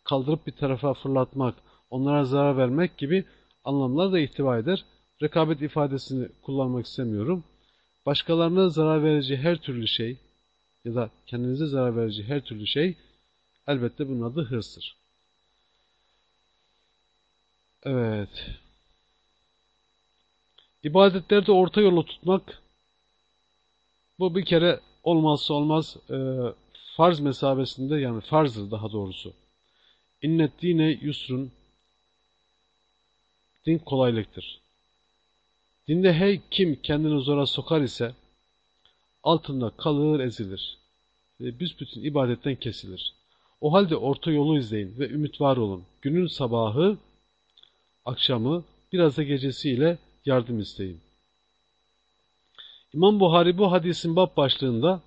kaldırıp bir tarafa fırlatmak, onlara zarar vermek gibi anlamlar da ihtiva eder. Rekabet ifadesini kullanmak istemiyorum. Başkalarına zarar verici her türlü şey ya da kendinize zarar verici her türlü şey elbette bunun adı hırstır. Evet. İbadetlerde orta yolu tutmak bu bir kere olmazsa olmaz e, farz mesabesinde yani farzdır daha doğrusu. İnnet dine yusrun din kolaylıktır. Dinde her kim kendini zora sokar ise altında kalır ezilir. Ve büsbütün ibadetten kesilir. O halde orta yolu izleyin ve ümit var olun. Günün sabahı, akşamı, biraz da gecesiyle yardım isteyin. İmam Buhari bu hadisin bab başlığında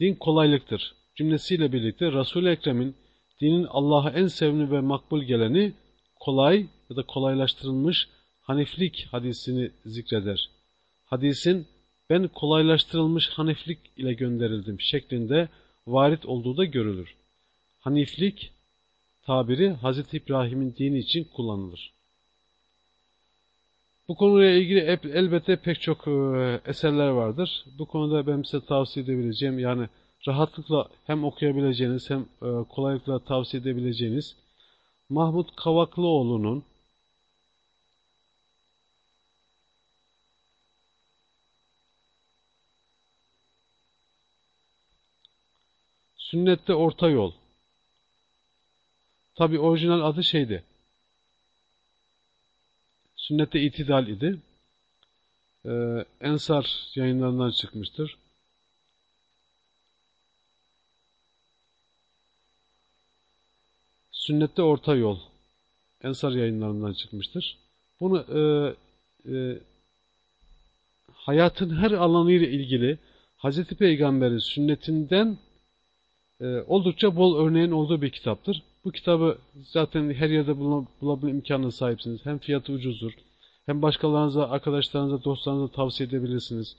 din kolaylıktır cümlesiyle birlikte Resul-i Ekrem'in dinin Allah'a en sevimli ve makbul geleni kolay ya da kolaylaştırılmış haniflik hadisini zikreder. Hadisin ben kolaylaştırılmış haniflik ile gönderildim şeklinde varit olduğu da görülür. Haniflik tabiri Hz. İbrahim'in dini için kullanılır. Bu konuyla ilgili elbette pek çok e, eserler vardır. Bu konuda ben size tavsiye edebileceğim yani rahatlıkla hem okuyabileceğiniz hem e, kolaylıkla tavsiye edebileceğiniz Mahmut Kavaklıoğlu'nun Sünnette Orta Yol Tabi orijinal adı şeydi. Sünnette itidal idi. Ee, Ensar yayınlarından çıkmıştır. Sünnette Orta Yol Ensar yayınlarından çıkmıştır. Bunu e, e, hayatın her alanıyla ilgili Hz. Peygamber'in sünnetinden e, oldukça bol örneğin olduğu bir kitaptır. Bu kitabı zaten her yerde bulabilme imkanına sahipsiniz. Hem fiyatı ucuzdur, hem başkalarınıza, arkadaşlarınıza, dostlarınıza tavsiye edebilirsiniz.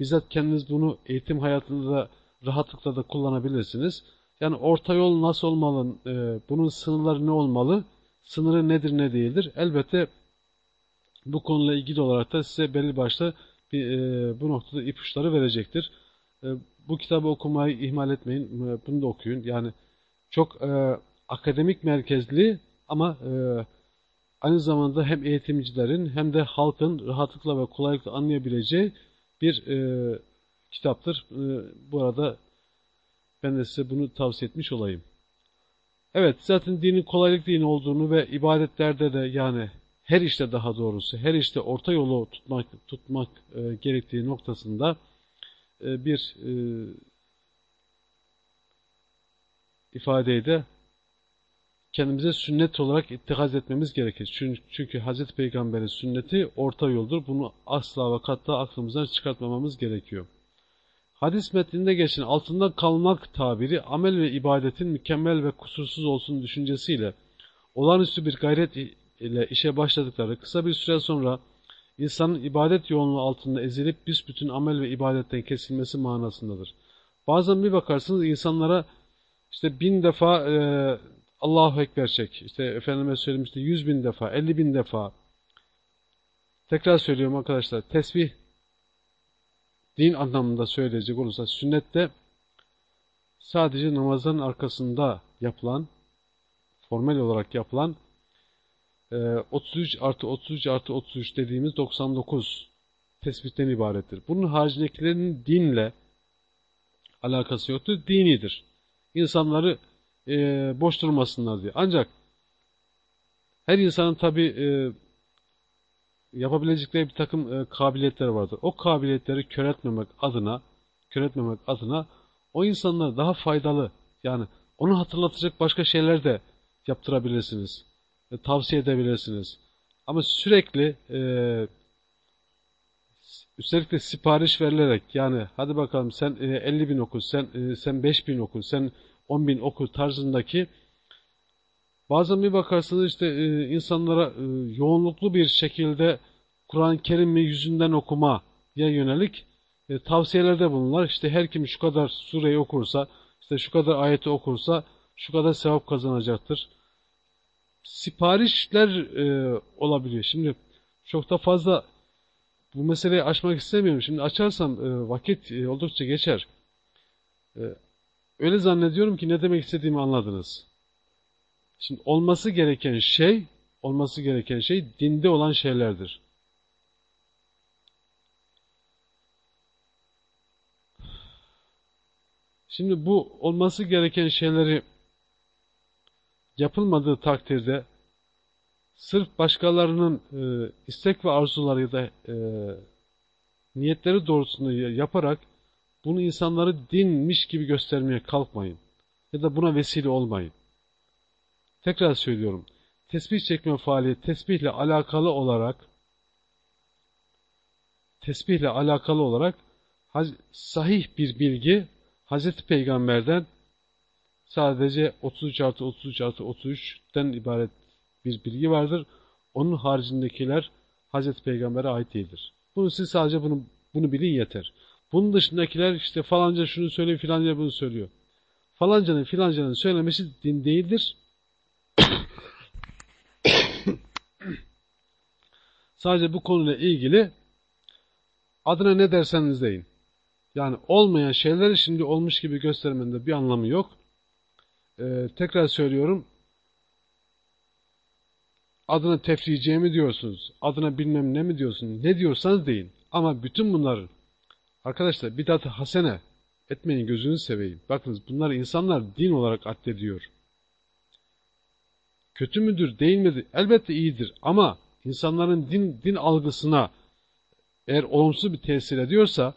Bizzat kendiniz bunu eğitim hayatında da rahatlıkla da kullanabilirsiniz. Yani orta yol nasıl olmalı, e, bunun sınırları ne olmalı, sınırı nedir ne değildir. Elbette bu konuyla ilgili olarak da size belli başta bir, e, bu noktada ipuçları verecektir. E, bu kitabı okumayı ihmal etmeyin, e, bunu da okuyun. Yani çok e, akademik merkezli ama e, aynı zamanda hem eğitimcilerin hem de halkın rahatlıkla ve kolaylıkla anlayabileceği bir e, kitaptır. E, bu arada ben de size bunu tavsiye etmiş olayım. Evet zaten dinin kolaylık dini olduğunu ve ibadetlerde de yani her işte daha doğrusu her işte orta yolu tutmak tutmak e, gerektiği noktasında e, bir e, ifadeyi de kendimize sünnet olarak ittihaz etmemiz gerekir. Çünkü, çünkü Hz. Peygamber'in sünneti orta yoldur. Bunu asla ve katta aklımızdan çıkartmamamız gerekiyor. Hadis metninde geçen altında kalmak tabiri amel ve ibadetin mükemmel ve kusursuz olsun düşüncesiyle olağanüstü bir gayret ile işe başladıkları kısa bir süre sonra insanın ibadet yoğunluğu altında ezilip büsbütün amel ve ibadetten kesilmesi manasındadır. Bazen bir bakarsınız insanlara işte bin defa e, Allahu Ekber çek, işte efendime söyleyeyim işte yüz bin defa, elli bin defa Tekrar söylüyorum arkadaşlar. Tesbih din anlamında söyleyecek olursa sünnette sadece namazın arkasında yapılan formel olarak yapılan 33 e, artı 33 artı 33 dediğimiz 99 tespitten ibarettir. Bunun haricindekilerin dinle alakası yoktur. Dinidir. İnsanları e, boş durmasınlar diye. Ancak her insanın tabi e, yapabilecekleri bir takım e, kabiliyetleri vardır. O kabiliyetleri kör etmemek adına kör etmemek adına o insanlara daha faydalı yani onu hatırlatacak başka şeyler de yaptırabilirsiniz. E, tavsiye edebilirsiniz. Ama sürekli e, üstelik de sipariş verilerek yani hadi bakalım sen e, 50 bin oku, sen, e, sen 5 bin oku, sen 10 bin oku tarzındaki bazen bir bakarsınız işte e, insanlara e, yoğunluklu bir şekilde Kur'an-ı Kerim'i yüzünden okumaya yönelik e, tavsiyelerde bulunurlar. İşte her kim şu kadar sureyi okursa, işte şu kadar ayeti okursa şu kadar sevap kazanacaktır. Siparişler olabiliyor. Şimdi çok da fazla bu meseleyi açmak istemiyorum. Şimdi açarsam vakit oldukça geçer. Öyle zannediyorum ki ne demek istediğimi anladınız. Şimdi olması gereken şey, olması gereken şey dinde olan şeylerdir. Şimdi bu olması gereken şeyleri yapılmadığı takdirde sırf başkalarının e, istek ve arzuları ya da e, niyetleri doğrultusunda yaparak bunu insanları dinmiş gibi göstermeye kalkmayın. Ya da buna vesile olmayın. Tekrar söylüyorum. Tesbih çekme faaliyeti tesbihle alakalı olarak tesbihle alakalı olarak sahih bir bilgi Hazreti Peygamber'den sadece 33 artı 33 artı 33'ten ibaret bir bilgi vardır. Onun haricindekiler Hazreti Peygamber'e ait değildir. Bunu siz sadece bunu, bunu bilin yeter. Bunun dışındakiler işte falanca şunu söylüyor, filanca bunu söylüyor. Falancanın filancanın söylemesi din değildir. sadece bu konuyla ilgili adına ne derseniz deyin. Yani olmayan şeyleri şimdi olmuş gibi göstermenin de bir anlamı yok. Ee, tekrar söylüyorum. Adına tefriciye mi diyorsunuz? Adına bilmem ne mi diyorsunuz? Ne diyorsanız deyin. Ama bütün bunlar arkadaşlar bidat-ı hasene etmeyin gözünü seveyim. Bakınız bunlar insanlar din olarak addediyor. Kötü müdür değil midir? Elbette iyidir ama insanların din, din algısına eğer olumsuz bir tesir ediyorsa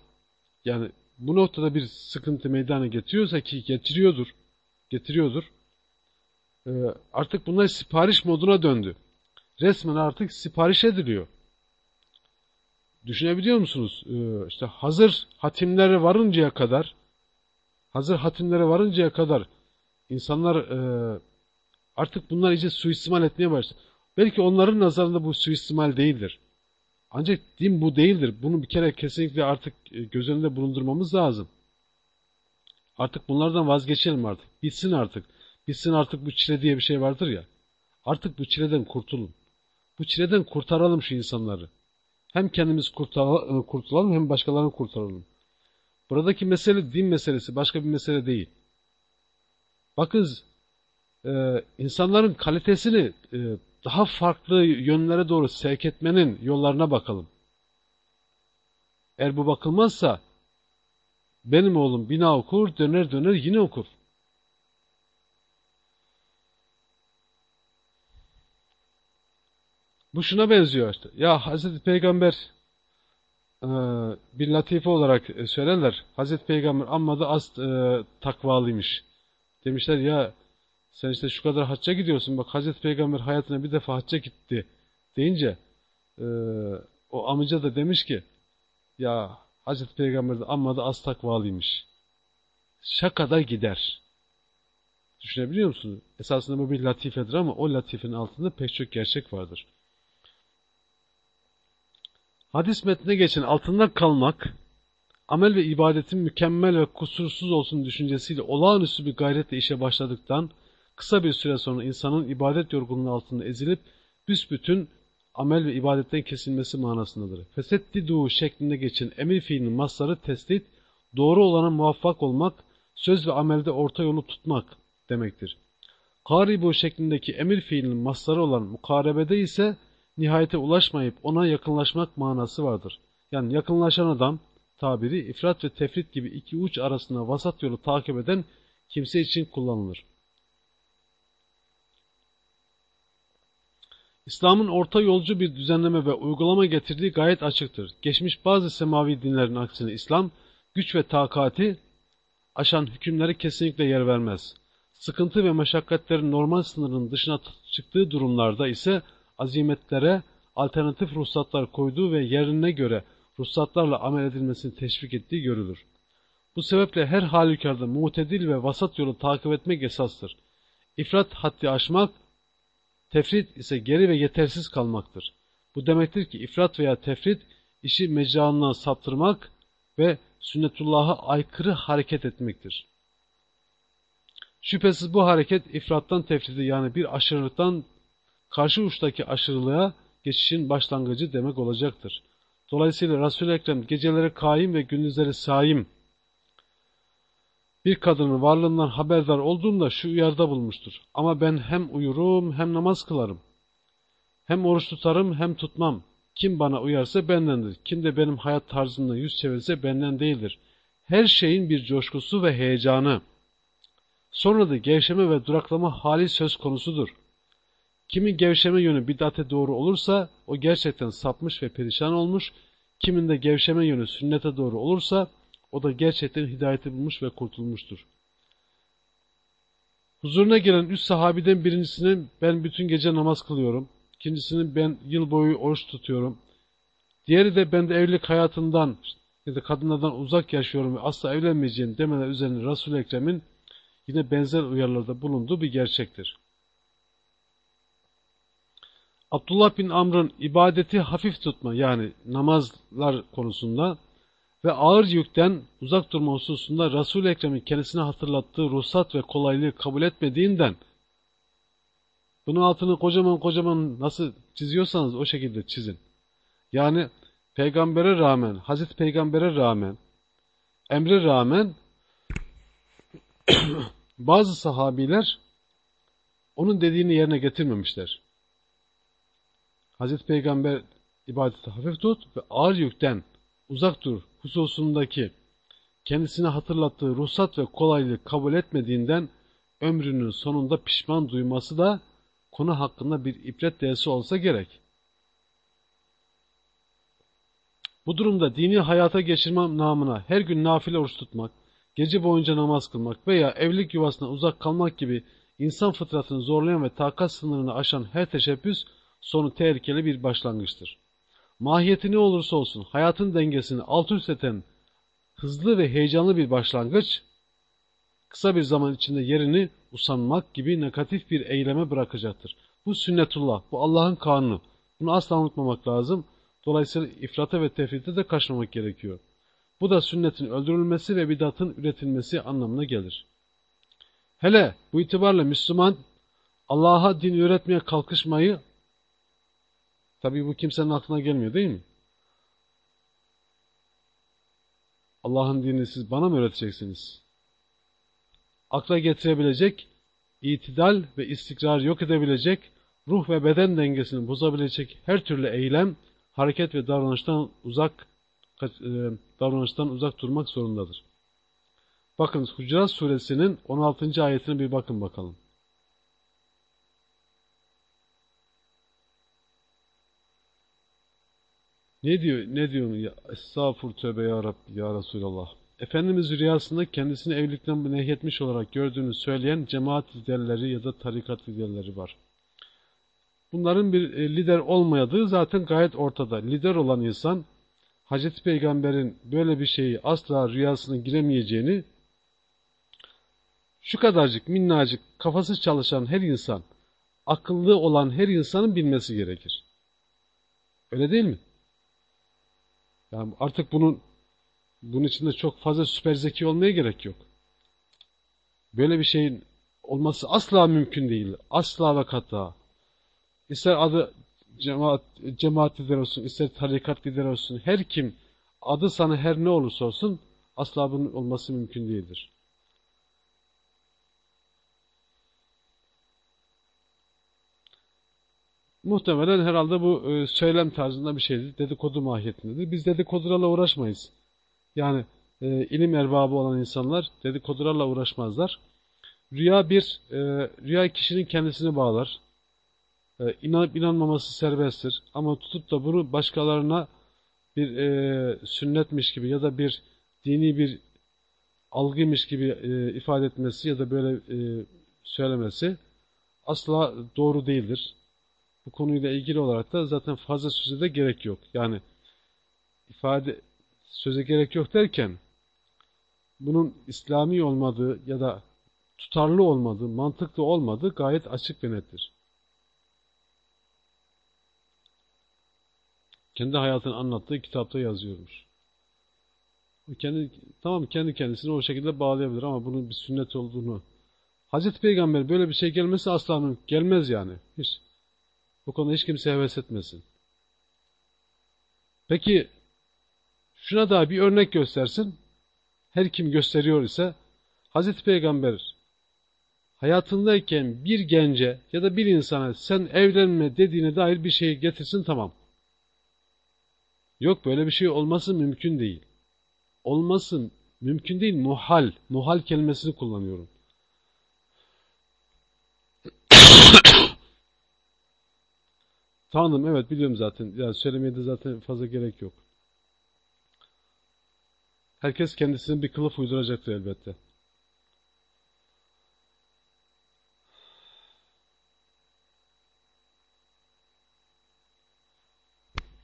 yani bu noktada bir sıkıntı meydana getiriyorsa ki getiriyordur, getiriyordur. E, artık bunlar sipariş moduna döndü. Resmen artık sipariş ediliyor. Düşünebiliyor musunuz? E, işte hazır hatimlere varıncaya kadar, hazır hatimlere varıncaya kadar insanlar e, artık bunlar iyice suistimal etmeye başladı. Belki onların nazarında bu suistimal değildir. Ancak din bu değildir. Bunu bir kere kesinlikle artık e, göz önünde bulundurmamız lazım. Artık bunlardan vazgeçelim artık. Bitsin artık. Bitsin artık bu çile diye bir şey vardır ya. Artık bu çileden kurtulun. Bu çileden kurtaralım şu insanları. Hem kendimiz e, kurtulalım hem başkalarını kurtaralım. Buradaki mesele din meselesi. Başka bir mesele değil. Bakınız e, insanların kalitesini daha farklı yönlere doğru sevk etmenin yollarına bakalım. Eğer bu bakılmazsa benim oğlum bina okur, döner döner yine okur. Bu şuna benziyor işte. Ya Hazreti Peygamber e, bir latife olarak söylerler. Hazreti Peygamber amma da az e, takvalıymış. Demişler ya sen işte şu kadar hacca gidiyorsun bak Hazreti Peygamber hayatına bir defa hacca gitti deyince e, o amca da demiş ki ya Hazreti Peygamber de amma da az takvalıymış. Şakada gider. Düşünebiliyor musunuz? Esasında bu bir latifedir ama o latifenin altında pek çok gerçek vardır. Hadis metnine geçen altında kalmak, amel ve ibadetin mükemmel ve kusursuz olsun düşüncesiyle olağanüstü bir gayretle işe başladıktan Kısa bir süre sonra insanın ibadet yorgunluğu altında ezilip büsbütün amel ve ibadetten kesilmesi manasındadır. Feseddidu şeklinde geçen emir fiilinin masları teslit, doğru olana muvaffak olmak, söz ve amelde orta yolu tutmak demektir. Karibu şeklindeki emir fiilinin masları olan mukarebede ise nihayete ulaşmayıp ona yakınlaşmak manası vardır. Yani yakınlaşan adam tabiri ifrat ve tefrit gibi iki uç arasında vasat yolu takip eden kimse için kullanılır. İslam'ın orta yolcu bir düzenleme ve uygulama getirdiği gayet açıktır. Geçmiş bazı semavi dinlerin aksine İslam, güç ve takati aşan hükümleri kesinlikle yer vermez. Sıkıntı ve meşakkatlerin normal sınırının dışına çıktığı durumlarda ise azimetlere alternatif ruhsatlar koyduğu ve yerine göre ruhsatlarla amel edilmesini teşvik ettiği görülür. Bu sebeple her halükarda mutedil ve vasat yolu takip etmek esastır. İfrat haddi aşmak, tefrit ise geri ve yetersiz kalmaktır. Bu demektir ki ifrat veya tefrit işi mecranına saptırmak ve sünnetullah'a aykırı hareket etmektir. Şüphesiz bu hareket ifrattan tefriti yani bir aşırılıktan karşı uçtaki aşırılığa geçişin başlangıcı demek olacaktır. Dolayısıyla Resul-i Ekrem geceleri kaim ve gündüzleri saim bir kadının varlığından haberdar olduğunda şu uyarda bulmuştur. Ama ben hem uyurum hem namaz kılarım. Hem oruç tutarım hem tutmam. Kim bana uyarsa bendendir. Kim de benim hayat tarzımla yüz çevirse benden değildir. Her şeyin bir coşkusu ve heyecanı. Sonra da gevşeme ve duraklama hali söz konusudur. Kimin gevşeme yönü bid'ate doğru olursa o gerçekten sapmış ve perişan olmuş. Kimin de gevşeme yönü sünnete doğru olursa o da gerçekten hidayeti bulmuş ve kurtulmuştur. Huzuruna gelen üç sahabiden birincisinin ben bütün gece namaz kılıyorum. İkincisinin ben yıl boyu oruç tutuyorum. Diğeri de ben de evlilik hayatından ya da kadınlardan uzak yaşıyorum ve asla evlenmeyeceğim demeler üzerine Resul-i Ekrem'in yine benzer uyarılarda bulunduğu bir gerçektir. Abdullah bin Amr'ın ibadeti hafif tutma yani namazlar konusunda ve ağır yükten uzak durma hususunda Resul-i Ekrem'in kendisine hatırlattığı ruhsat ve kolaylığı kabul etmediğinden bunun altını kocaman kocaman nasıl çiziyorsanız o şekilde çizin. Yani peygambere rağmen, Hazreti Peygamber'e rağmen, emre rağmen bazı sahabiler onun dediğini yerine getirmemişler. Hazreti Peygamber ibadeti hafif tut ve ağır yükten uzak dur hususundaki kendisine hatırlattığı ruhsat ve kolaylığı kabul etmediğinden ömrünün sonunda pişman duyması da konu hakkında bir ibret dersi olsa gerek. Bu durumda dini hayata geçirmem namına her gün nafile oruç tutmak, gece boyunca namaz kılmak veya evlilik yuvasına uzak kalmak gibi insan fıtratını zorlayan ve takat sınırını aşan her teşebbüs sonu tehlikeli bir başlangıçtır. Mahiyeti ne olursa olsun hayatın dengesini alt üst eden hızlı ve heyecanlı bir başlangıç, kısa bir zaman içinde yerini usanmak gibi negatif bir eyleme bırakacaktır. Bu sünnetullah, bu Allah'ın kanunu. Bunu asla unutmamak lazım. Dolayısıyla ifrata ve tefrite de kaçmamak gerekiyor. Bu da sünnetin öldürülmesi ve bidatın üretilmesi anlamına gelir. Hele bu itibarla Müslüman Allah'a din öğretmeye kalkışmayı Tabi bu kimsenin aklına gelmiyor değil mi? Allah'ın dinini siz bana mı öğreteceksiniz? Akla getirebilecek, itidal ve istikrar yok edebilecek, ruh ve beden dengesini bozabilecek her türlü eylem, hareket ve davranıştan uzak e, davranıştan uzak durmak zorundadır. Bakın Hucurat suresinin 16. ayetine bir bakın bakalım. Ne diyor? Ne diyor? Ya, Estağfur tövbe ya Rabbi ya Resulallah. Efendimiz rüyasında kendisini evlilikten nehyetmiş olarak gördüğünü söyleyen cemaat liderleri ya da tarikat liderleri var. Bunların bir e, lider olmayadığı zaten gayet ortada. Lider olan insan Hazreti Peygamber'in böyle bir şeyi asla rüyasına giremeyeceğini şu kadarcık minnacık kafası çalışan her insan, akıllı olan her insanın bilmesi gerekir. Öyle değil mi? Yani artık bunun bunun içinde çok fazla süper zeki olmaya gerek yok. Böyle bir şeyin olması asla mümkün değil. Asla ve kata. İster adı cemaat, cemaat lideri olsun, ister tarikat lideri olsun, her kim adı sana her ne olursa olsun asla bunun olması mümkün değildir. Muhtemelen herhalde bu e, söylem tarzında bir şeydi. Dedikodu mahiyetindedir. Biz dedikodularla uğraşmayız. Yani e, ilim erbabı olan insanlar dedikodularla uğraşmazlar. Rüya bir, e, rüya kişinin kendisini bağlar. E, inanıp inanmaması serbesttir. Ama tutup da bunu başkalarına bir e, sünnetmiş gibi ya da bir dini bir algıymış gibi e, ifade etmesi ya da böyle e, söylemesi asla doğru değildir. Bu konuyla ilgili olarak da zaten fazla söze de gerek yok. Yani ifade söze gerek yok derken bunun İslami olmadığı ya da tutarlı olmadığı, mantıklı olmadığı gayet açık ve nettir. Kendi hayatını anlattığı kitapta yazıyormuş. Kendi, tamam kendi kendisini o şekilde bağlayabilir ama bunun bir sünnet olduğunu Hazreti Peygamber böyle bir şey gelmesi asla gelmez yani. Hiç. Bu konuda hiç kimse heves etmesin. Peki şuna da bir örnek göstersin. Her kim gösteriyor ise Hazreti Peygamber hayatındayken bir gence ya da bir insana sen evlenme dediğine dair bir şey getirsin tamam. Yok böyle bir şey olması mümkün değil. Olmasın mümkün değil muhal. Muhal kelimesini kullanıyorum. Tanrım evet biliyorum zaten. Yani söylemeye de zaten fazla gerek yok. Herkes kendisine bir kılıf uyduracaktır elbette.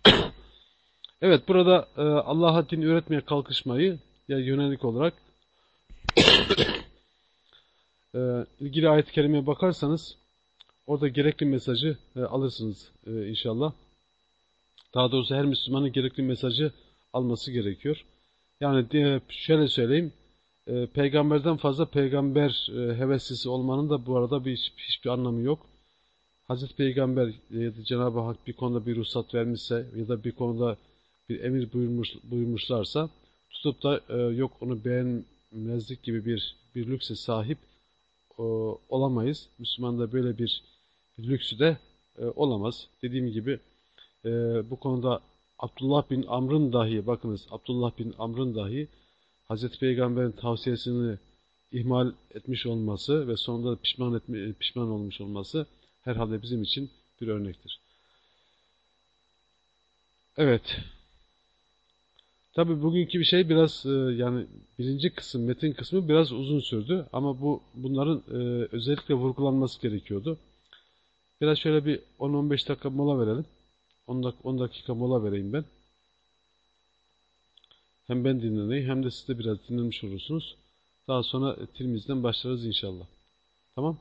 Evet burada e, Allah'a din öğretmeye kalkışmayı ya yönelik olarak e, ilgili ayet-i kerimeye bakarsanız orada gerekli mesajı e, alırsınız e, inşallah. Daha doğrusu her Müslümanın gerekli mesajı alması gerekiyor. Yani e, şöyle söyleyeyim, e, peygamberden fazla peygamber e, heveslisi olmanın da bu arada bir, hiçbir anlamı yok. Hazreti Peygamber ya da Cenab-ı Hak bir konuda bir ruhsat vermişse ya da bir konuda bir emir buyurmuş, buyurmuşlarsa tutup da e, yok onu beğenmezlik gibi bir bir lükse sahip e, olamayız. Müslüman da böyle bir lüksü de e, olamaz. Dediğim gibi e, bu konuda Abdullah bin Amr'ın dahi bakınız Abdullah bin Amr'ın dahi Hazreti Peygamber'in tavsiyesini ihmal etmiş olması ve sonunda pişman etme, pişman olmuş olması herhalde bizim için bir örnektir. Evet. Tabi bugünkü bir şey biraz e, yani birinci kısım, metin kısmı biraz uzun sürdü ama bu bunların e, özellikle vurgulanması gerekiyordu. Biraz şöyle bir 10-15 dakika mola verelim. 10 dakika, 10 dakika mola vereyim ben. Hem ben dinleneyim hem de siz de biraz dinlenmiş olursunuz. Daha sonra Tirmiz'den başlarız inşallah. Tamam